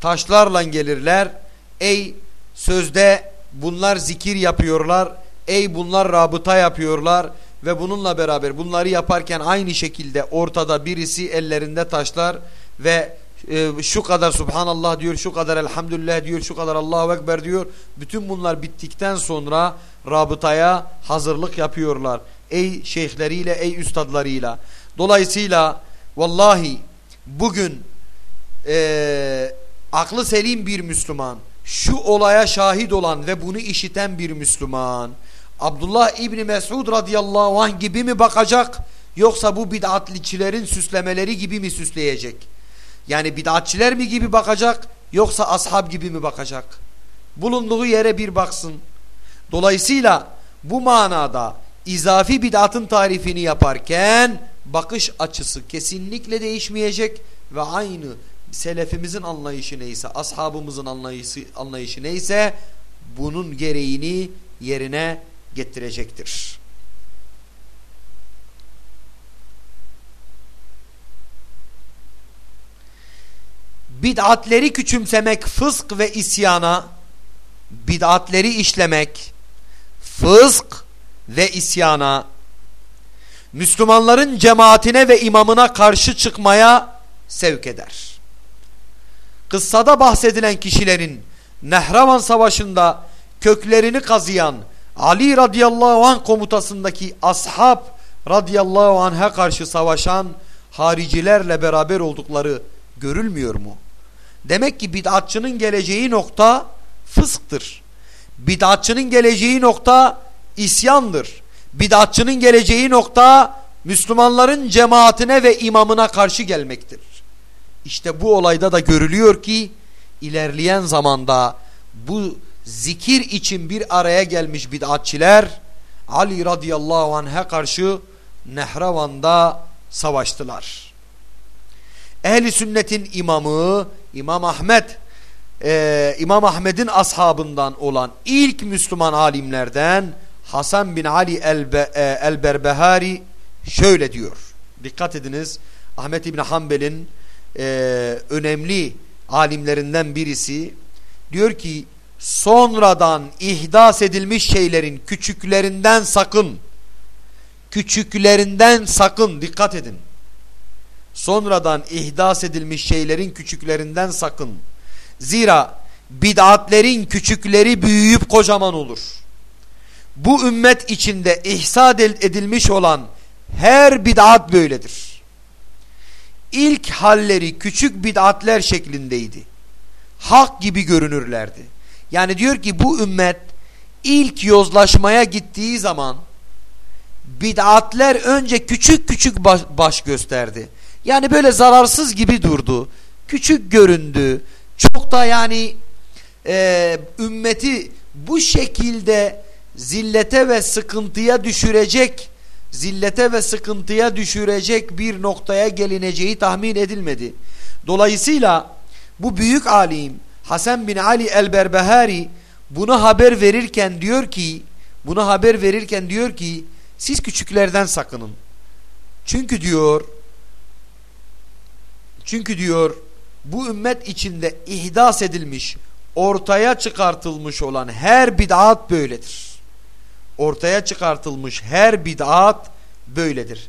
Taşlarla gelirler. Ey sözde bunlar zikir yapıyorlar. Ey bunlar rabıta yapıyorlar ve bununla beraber bunları yaparken aynı şekilde ortada birisi ellerinde taşlar ve e, şu kadar subhanallah diyor, şu kadar elhamdülillah diyor, şu kadar Allahu Ekber diyor. Bütün bunlar bittikten sonra rabıtaya hazırlık yapıyorlar. Ey şeyhleriyle, ey üstadlarıyla. Dolayısıyla vallahi bugün e, aklı selim bir Müslüman, şu olaya şahit olan ve bunu işiten bir Müslüman, Abdullah İbni Mesud radıyallahu anh gibi mi bakacak yoksa bu bid'atliçilerin süslemeleri gibi mi süsleyecek? Yani bid'atçiler mi gibi bakacak yoksa ashab gibi mi bakacak? Bulunduğu yere bir baksın. Dolayısıyla bu manada izafi bid'atın tarifini yaparken bakış açısı kesinlikle değişmeyecek ve aynı selefimizin anlayışı neyse, ashabımızın anlayışı, anlayışı neyse bunun gereğini yerine getirecektir. Bid'atleri küçümsemek fısk ve isyana, bid'atleri işlemek fısk ve isyana, Müslümanların cemaatine ve imamına karşı çıkmaya sevk eder. Kıssada bahsedilen kişilerin Nehravan Savaşı'nda köklerini kazıyan Ali radıyallahu anh komutasındaki ashab radıyallahu anh'a karşı savaşan haricilerle beraber oldukları görülmüyor mu? Demek ki bid'atçının geleceği nokta fısktır. Bid'atçının geleceği nokta isyandır. Bid'atçının geleceği nokta Müslümanların cemaatine ve imamına karşı gelmektir. İşte bu olayda da görülüyor ki ilerleyen zamanda bu zikir için bir araya gelmiş bid'atçiler Ali radıyallahu anh'a karşı Nehravan'da savaştılar. Ehli sünnetin imamı İmam Ahmet e, İmam Ahmet'in ashabından olan ilk Müslüman alimlerden Hasan bin Ali el-Berbehari el şöyle diyor. Dikkat ediniz Ahmet İbni Hanbel'in e, önemli alimlerinden birisi diyor ki sonradan ihdas edilmiş şeylerin küçüklerinden sakın. Küçüklerinden sakın dikkat edin. Sonradan ihdas edilmiş şeylerin küçüklerinden sakın. Zira bid'atlerin küçükleri büyüyüp kocaman olur. Bu ümmet içinde ihsad edilmiş olan her bid'at böyledir. İlk halleri küçük bid'atler şeklindeydi. Hak gibi görünürlerdi yani diyor ki bu ümmet ilk yozlaşmaya gittiği zaman bid'atler önce küçük küçük baş, baş gösterdi. Yani böyle zararsız gibi durdu. Küçük göründü. Çok da yani e, ümmeti bu şekilde zillete ve sıkıntıya düşürecek zillete ve sıkıntıya düşürecek bir noktaya gelineceği tahmin edilmedi. Dolayısıyla bu büyük alim Hasan bin Ali el-Berbehari bunu haber verirken diyor ki bunu haber verirken diyor ki siz küçüklerden sakının. Çünkü diyor çünkü diyor bu ümmet içinde ihdas edilmiş ortaya çıkartılmış olan her bid'at böyledir. Ortaya çıkartılmış her bid'at böyledir.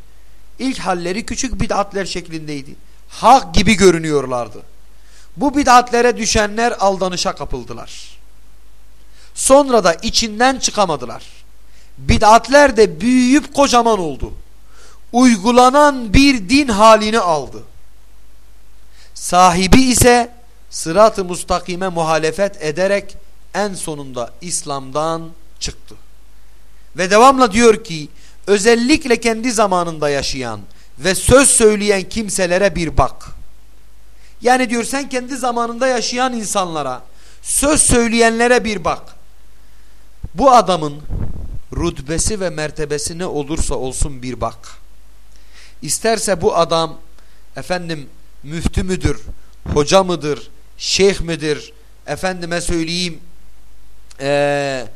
İlk halleri küçük bid'atler şeklindeydi. Hak gibi görünüyorlardı. Bu bid'atlere düşenler aldanışa kapıldılar. Sonra da içinden çıkamadılar. Bid'atler de büyüyüp kocaman oldu. Uygulanan bir din halini aldı. Sahibi ise sırat-ı mustakime muhalefet ederek en sonunda İslam'dan çıktı. Ve devamla diyor ki özellikle kendi zamanında yaşayan ve söz söyleyen kimselere bir bak. Yani diyor sen kendi zamanında yaşayan insanlara söz söyleyenlere bir bak. Bu adamın rütbesi ve mertebesi ne olursa olsun bir bak. İsterse bu adam efendim müftü müdür, hoca mıdır, şeyh midir, efendime söyleyeyim ee,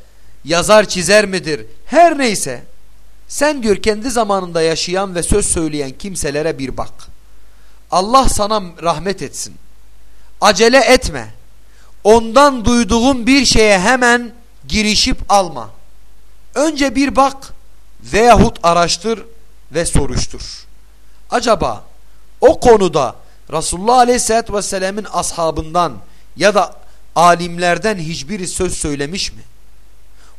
yazar çizer midir, her neyse sen diyor kendi zamanında yaşayan ve söz söyleyen kimselere bir bak. Allah sana rahmet etsin. Acele etme. Ondan duyduğun bir şeye hemen girişip alma. Önce bir bak veyahut araştır ve soruştur. Acaba o konuda Resulullah Aleyhisselatü Vesselam'ın ashabından ya da alimlerden hiçbiri söz söylemiş mi?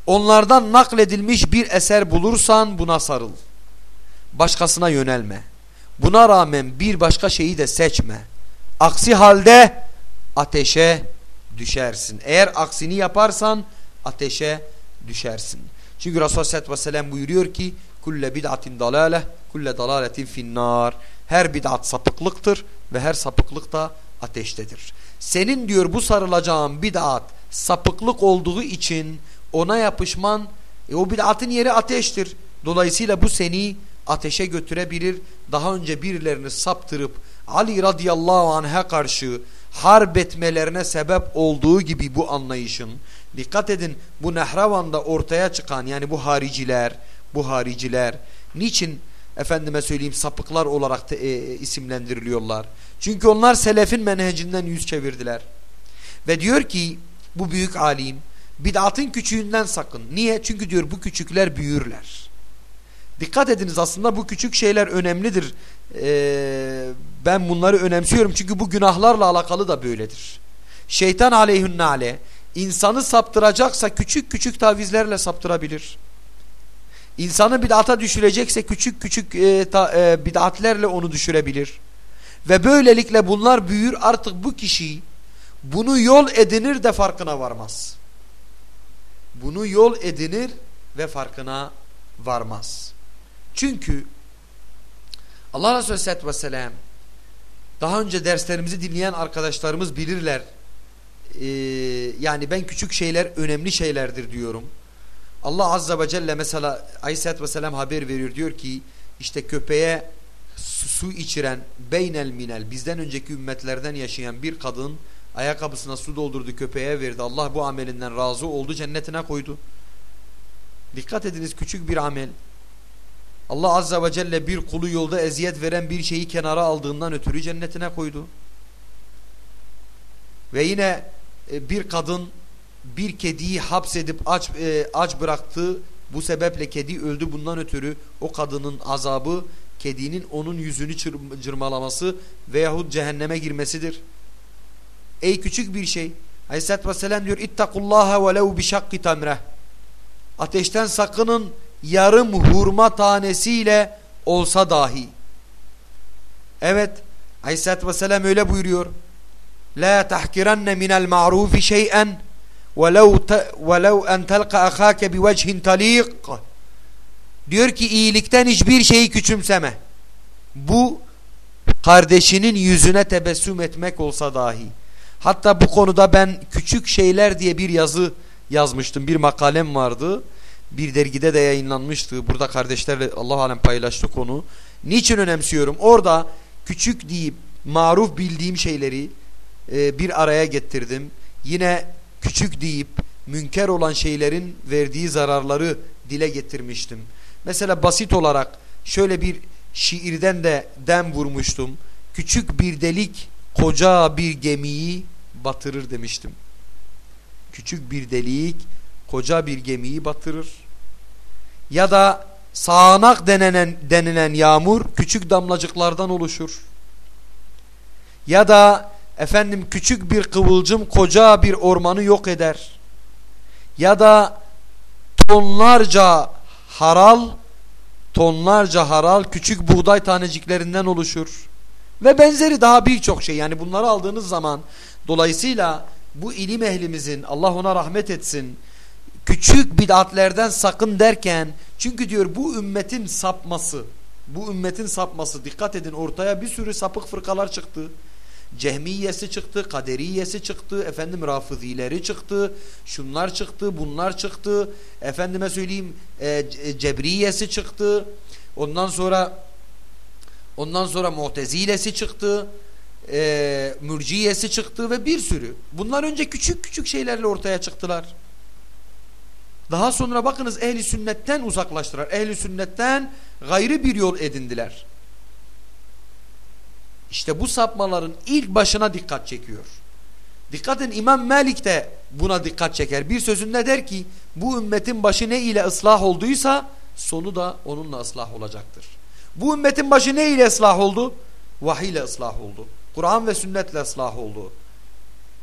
Onlardan nakledilmiş bir eser bulursan buna sarıl. Başkasına yönelme. Buna rağmen bir başka şeyi de seçme. Aksi halde ateşe düşersin. Eğer aksini yaparsan ateşe düşersin. Çünkü Resulullah Aleyhisselatü Vesselam buyuruyor ki kulle bid'atin dalale kulle dalaletin finnar. Her bid'at sapıklıktır ve her sapıklık da ateştedir. Senin diyor bu sarılacağın bid'at sapıklık olduğu için ona yapışman e, o bid'atın yeri ateştir. Dolayısıyla bu seni ateşe götürebilir. Daha önce birilerini saptırıp Ali radıyallahu anh'a karşı harp etmelerine sebep olduğu gibi bu anlayışın dikkat edin bu Nehravan'da ortaya çıkan yani bu hariciler bu hariciler niçin efendime söyleyeyim sapıklar olarak te, e, isimlendiriliyorlar. Çünkü onlar selefin menhecinden yüz çevirdiler. Ve diyor ki bu büyük alim bid'atın küçüğünden sakın. Niye? Çünkü diyor bu küçükler büyürler. Dikkat ediniz aslında bu küçük şeyler önemlidir. Ee, ben bunları önemsiyorum çünkü bu günahlarla alakalı da böyledir. Şeytan aleyhünnale insanı saptıracaksa küçük küçük tavizlerle saptırabilir. İnsanı bid'ata düşürecekse küçük küçük e, ta, e, bid'atlerle onu düşürebilir. Ve böylelikle bunlar büyür artık bu kişi bunu yol edinir de farkına varmaz. Bunu yol edinir ve farkına varmaz. Çünkü Allah Resulü Aleyhisselatü Vesselam daha önce derslerimizi dinleyen arkadaşlarımız bilirler. Ee, yani ben küçük şeyler önemli şeylerdir diyorum. Allah Azze ve Celle mesela Aleyhisselatü Vesselam haber veriyor diyor ki işte köpeğe su içiren beynel minel bizden önceki ümmetlerden yaşayan bir kadın ayakkabısına su doldurdu köpeğe verdi. Allah bu amelinden razı oldu cennetine koydu. Dikkat ediniz küçük bir amel. Allah Azze ve Celle bir kulu yolda eziyet veren bir şeyi kenara aldığından ötürü cennetine koydu. Ve yine e, bir kadın bir kediyi hapsedip aç, e, aç bıraktı. Bu sebeple kedi öldü. Bundan ötürü o kadının azabı kedinin onun yüzünü cırmalaması veyahut cehenneme girmesidir. Ey küçük bir şey. Aleyhisselatü Vesselam diyor ittakullaha velev bişakki tamreh. Ateşten sakının yarım hurma tanesiyle olsa dahi. Evet. Aleyhisselatü Vesselam öyle buyuruyor. La tahkirenne minel ma'rufi şey'en وَلَوْ, وَلَوْ اَنْ تَلْقَ اَخَاكَ بِوَجْهٍ تَلِيقٍ Diyor ki iyilikten hiçbir şeyi küçümseme. Bu kardeşinin yüzüne tebessüm etmek olsa dahi. Hatta bu konuda ben küçük şeyler diye bir yazı yazmıştım. Bir makalem vardı. Bir dergide de yayınlanmıştı. Burada kardeşlerle Allah alem paylaştı konu. Niçin önemsiyorum? Orada küçük deyip maruf bildiğim şeyleri e, bir araya getirdim. Yine küçük deyip münker olan şeylerin verdiği zararları dile getirmiştim. Mesela basit olarak şöyle bir şiirden de dem vurmuştum. Küçük bir delik koca bir gemiyi batırır demiştim. Küçük bir delik koca bir gemiyi batırır. Ya da sağanak denilen, denilen yağmur küçük damlacıklardan oluşur. Ya da efendim küçük bir kıvılcım koca bir ormanı yok eder. Ya da tonlarca haral tonlarca haral küçük buğday taneciklerinden oluşur. Ve benzeri daha birçok şey yani bunları aldığınız zaman dolayısıyla bu ilim ehlimizin Allah ona rahmet etsin küçük bid'atlerden sakın derken çünkü diyor bu ümmetin sapması bu ümmetin sapması dikkat edin ortaya bir sürü sapık fırkalar çıktı. Cehmiyesi çıktı, kaderiyesi çıktı, efendim rafızileri çıktı, şunlar çıktı, bunlar çıktı, efendime söyleyeyim e, cebriyesi çıktı, ondan sonra ondan sonra muhtezilesi çıktı, e, mürciyesi çıktı ve bir sürü. Bunlar önce küçük küçük şeylerle ortaya çıktılar. Daha sonra bakınız ehli sünnetten uzaklaştılar. Ehli sünnetten gayrı bir yol edindiler. İşte bu sapmaların ilk başına dikkat çekiyor. Dikkat edin İmam Malik de buna dikkat çeker. Bir sözünde der ki bu ümmetin başı ne ile ıslah olduysa sonu da onunla ıslah olacaktır. Bu ümmetin başı ne ile ıslah oldu? Vahiy ile ıslah oldu. Kur'an ve sünnetle ıslah oldu.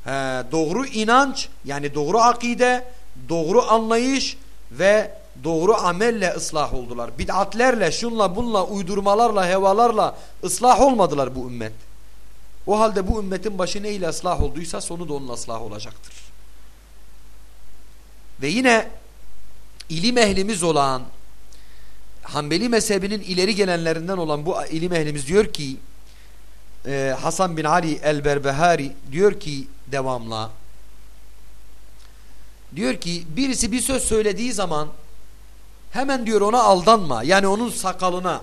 He, doğru inanç yani doğru akide, doğru anlayış ve doğru amelle ıslah oldular. Bid'atlerle, şunla bunla, uydurmalarla, hevalarla ıslah olmadılar bu ümmet. O halde bu ümmetin başı neyle ıslah olduysa sonu da onun ıslah olacaktır. Ve yine ilim ehlimiz olan Hanbeli mezhebinin ileri gelenlerinden olan bu ilim ehlimiz diyor ki e, Hasan bin Ali el-Berbehari diyor ki devamla diyor ki birisi bir söz söylediği zaman Hemen diyor ona aldanma. Yani onun sakalına,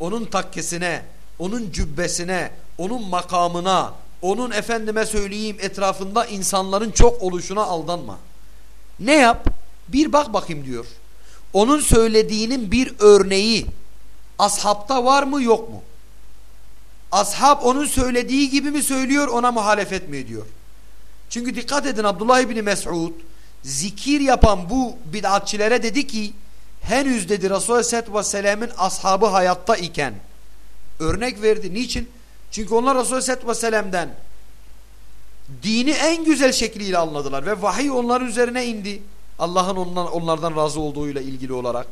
onun takkesine, onun cübbesine, onun makamına, onun efendime söyleyeyim etrafında insanların çok oluşuna aldanma. Ne yap? Bir bak bakayım diyor. Onun söylediğinin bir örneği ashabta var mı yok mu? Ashab onun söylediği gibi mi söylüyor ona muhalefet mi ediyor? Çünkü dikkat edin Abdullah İbni Mes'ud zikir yapan bu bid'atçilere dedi ki henüz dedi Resulü Aleyhisselatü Vesselam'ın ashabı hayatta iken örnek verdi. Niçin? Çünkü onlar Resulü Aleyhisselatü Vesselam'dan dini en güzel şekliyle anladılar ve vahiy onların üzerine indi. Allah'ın ondan, onlardan razı olduğuyla ilgili olarak.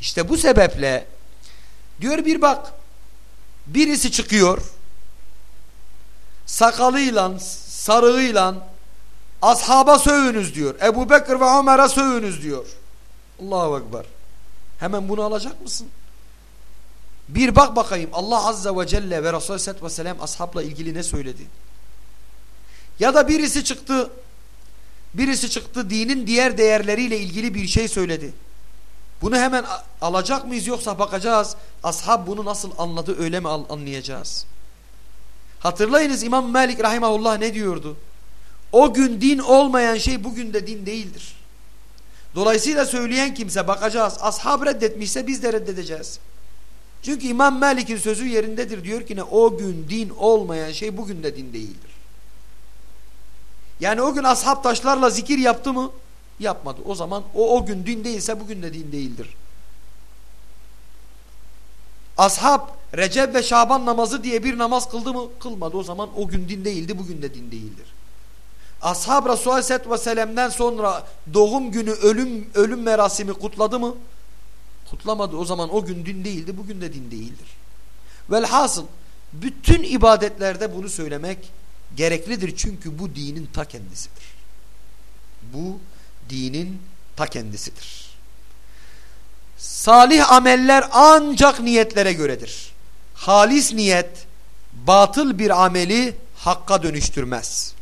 İşte bu sebeple diyor bir bak birisi çıkıyor sakalıyla sarığıyla ashaba sövünüz diyor. Ebu Bekir ve Ömer'e sövünüz diyor. Allahu Ekber. Hemen bunu alacak mısın? Bir bak bakayım Allah Azze ve Celle ve Resulü Aleyhisselatü Vesselam ashabla ilgili ne söyledi? Ya da birisi çıktı birisi çıktı dinin diğer değerleriyle ilgili bir şey söyledi. Bunu hemen alacak mıyız yoksa bakacağız ashab bunu nasıl anladı öyle mi anlayacağız? Hatırlayınız İmam Malik Rahimahullah ne diyordu? O gün din olmayan şey bugün de din değildir. Dolayısıyla söyleyen kimse bakacağız. Ashab reddetmişse biz de reddedeceğiz. Çünkü İmam Malik'in sözü yerindedir. Diyor ki ne o gün din olmayan şey bugün de din değildir. Yani o gün ashab taşlarla zikir yaptı mı? Yapmadı. O zaman o o gün din değilse bugün de din değildir. Ashab Recep ve Şaban namazı diye bir namaz kıldı mı? Kılmadı. O zaman o gün din değildi, bugün de din değildir. Ashab Resulü Aleyhisselatü Vesselam'dan sonra doğum günü ölüm ölüm merasimi kutladı mı? Kutlamadı. O zaman o gün din değildi. Bugün de din değildir. Velhasıl bütün ibadetlerde bunu söylemek gereklidir. Çünkü bu dinin ta kendisidir. Bu dinin ta kendisidir. Salih ameller ancak niyetlere göredir. Halis niyet batıl bir ameli hakka dönüştürmez.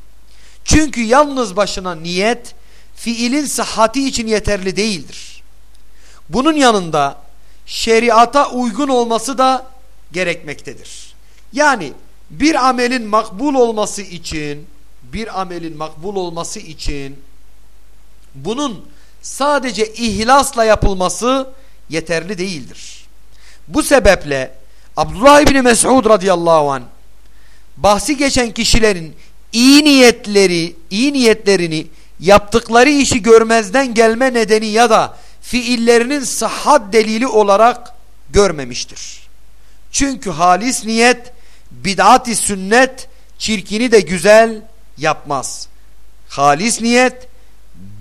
Çünkü yalnız başına niyet fiilin sıhhati için yeterli değildir. Bunun yanında şeriata uygun olması da gerekmektedir. Yani bir amelin makbul olması için bir amelin makbul olması için bunun sadece ihlasla yapılması yeterli değildir. Bu sebeple Abdullah İbni Mes'ud radıyallahu anh bahsi geçen kişilerin iyi niyetleri, iyi niyetlerini yaptıkları işi görmezden gelme nedeni ya da fiillerinin sıhhat delili olarak görmemiştir. Çünkü halis niyet bid'at-i sünnet çirkini de güzel yapmaz. Halis niyet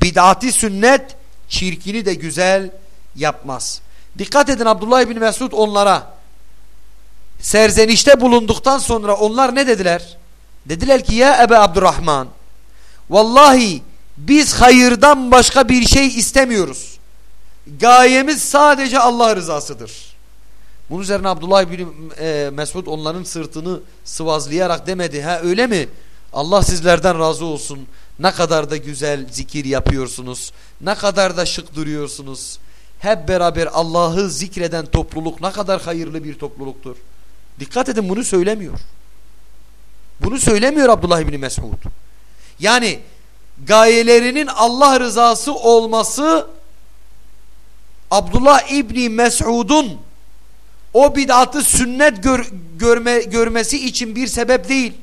bid'ati sünnet çirkini de güzel yapmaz. Dikkat edin Abdullah bin Mesud onlara serzenişte bulunduktan sonra onlar ne dediler? Dediler ki ya Ebe Abdurrahman vallahi biz hayırdan başka bir şey istemiyoruz. Gayemiz sadece Allah rızasıdır. Bunun üzerine Abdullah bin e, Mesud onların sırtını sıvazlayarak demedi. Ha öyle mi? Allah sizlerden razı olsun. Ne kadar da güzel zikir yapıyorsunuz. Ne kadar da şık duruyorsunuz. Hep beraber Allah'ı zikreden topluluk ne kadar hayırlı bir topluluktur. Dikkat edin bunu söylemiyor. Bunu söylemiyor Abdullah İbni Mesud. Yani gayelerinin Allah rızası olması Abdullah İbni Mesud'un o bid'atı sünnet gör, görme, görmesi için bir sebep değil.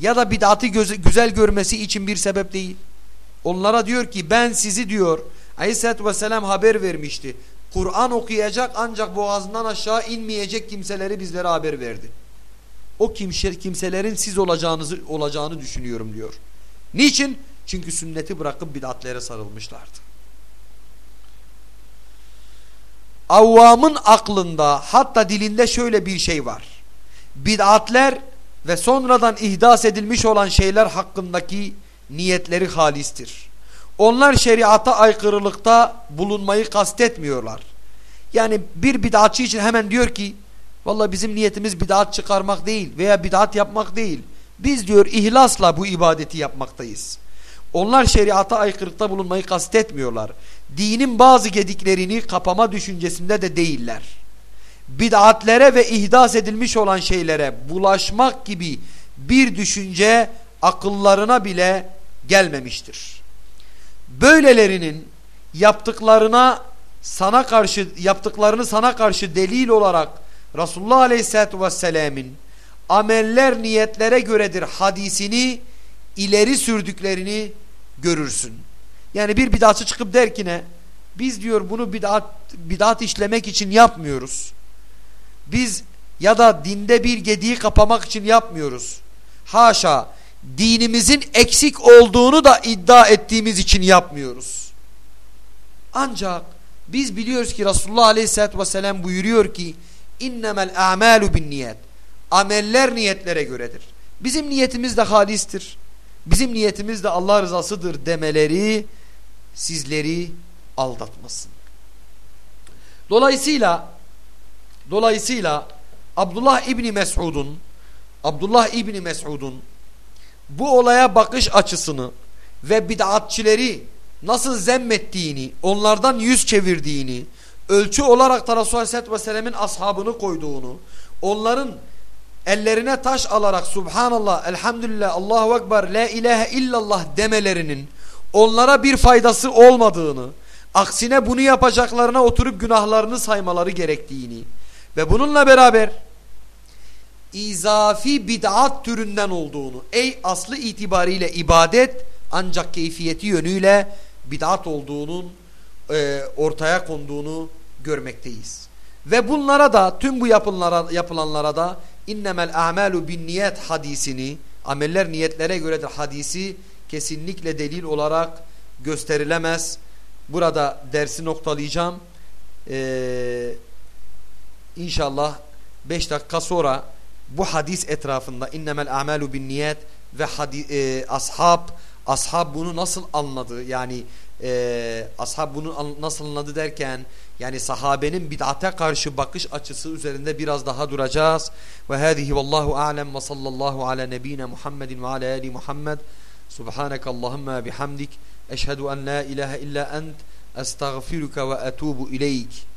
Ya da bid'atı güzel görmesi için bir sebep değil. Onlara diyor ki ben sizi diyor Aleyhisselatü Vesselam haber vermişti. Kur'an okuyacak ancak boğazından aşağı inmeyecek kimseleri bizlere haber verdi. O kimse, kimselerin siz olacağınızı olacağını düşünüyorum diyor. Niçin? Çünkü sünneti bırakıp bid'atlere sarılmışlardı. Avvamın aklında hatta dilinde şöyle bir şey var. Bid'atler ve sonradan ihdas edilmiş olan şeyler hakkındaki niyetleri halistir. Onlar şeriata aykırılıkta bulunmayı kastetmiyorlar. Yani bir bid'atçı için hemen diyor ki Valla bizim niyetimiz bid'at çıkarmak değil veya bid'at yapmak değil. Biz diyor ihlasla bu ibadeti yapmaktayız. Onlar şeriata aykırılıkta bulunmayı kastetmiyorlar. Dinin bazı gediklerini kapama düşüncesinde de değiller. Bid'atlere ve ihdas edilmiş olan şeylere bulaşmak gibi bir düşünce akıllarına bile gelmemiştir. Böylelerinin yaptıklarına sana karşı yaptıklarını sana karşı delil olarak Resulullah Aleyhisselatü Vesselam'ın ameller niyetlere göredir hadisini ileri sürdüklerini görürsün. Yani bir bidatçı çıkıp der ki ne? Biz diyor bunu bidat, bidat işlemek için yapmıyoruz. Biz ya da dinde bir gediği kapamak için yapmıyoruz. Haşa dinimizin eksik olduğunu da iddia ettiğimiz için yapmıyoruz. Ancak biz biliyoruz ki Resulullah Aleyhisselatü Vesselam buyuruyor ki innemel a'malu bin niyet. Ameller niyetlere göredir. Bizim niyetimiz de halistir. Bizim niyetimiz de Allah rızasıdır demeleri sizleri aldatmasın. Dolayısıyla dolayısıyla Abdullah İbni Mes'ud'un Abdullah İbni Mes'ud'un bu olaya bakış açısını ve bid'atçileri nasıl zemmettiğini, onlardan yüz çevirdiğini, ölçü olarak da Resulullah Aleyhisselatü Vesselam'ın ashabını koyduğunu, onların ellerine taş alarak Subhanallah, Elhamdülillah, Allahu Ekber, La ilahe illallah demelerinin onlara bir faydası olmadığını, aksine bunu yapacaklarına oturup günahlarını saymaları gerektiğini ve bununla beraber izafi bid'at türünden olduğunu, ey aslı itibariyle ibadet ancak keyfiyeti yönüyle bid'at olduğunun e, ortaya konduğunu görmekteyiz. Ve bunlara da tüm bu yapılanlara, yapılanlara da innemel a'malu bin niyet hadisini ameller niyetlere göredir hadisi kesinlikle delil olarak gösterilemez. Burada dersi noktalayacağım. Ee, inşallah 5 dakika sonra bu hadis etrafında innemel a'malu bin niyet ve hadi, e, ashab ashab bunu nasıl anladı yani e, ashab bunu nasıl anladı derken yani sahabenin bid'ate karşı bakış açısı üzerinde biraz daha duracağız ve hadihi vallahu alem ve sallallahu ala nebine Muhammedin ve ala ali Muhammed Subhaneke Allahumma bihamdik. Eşhedü en la ilahe illa ent. Estağfiruka ve etubu ileyk.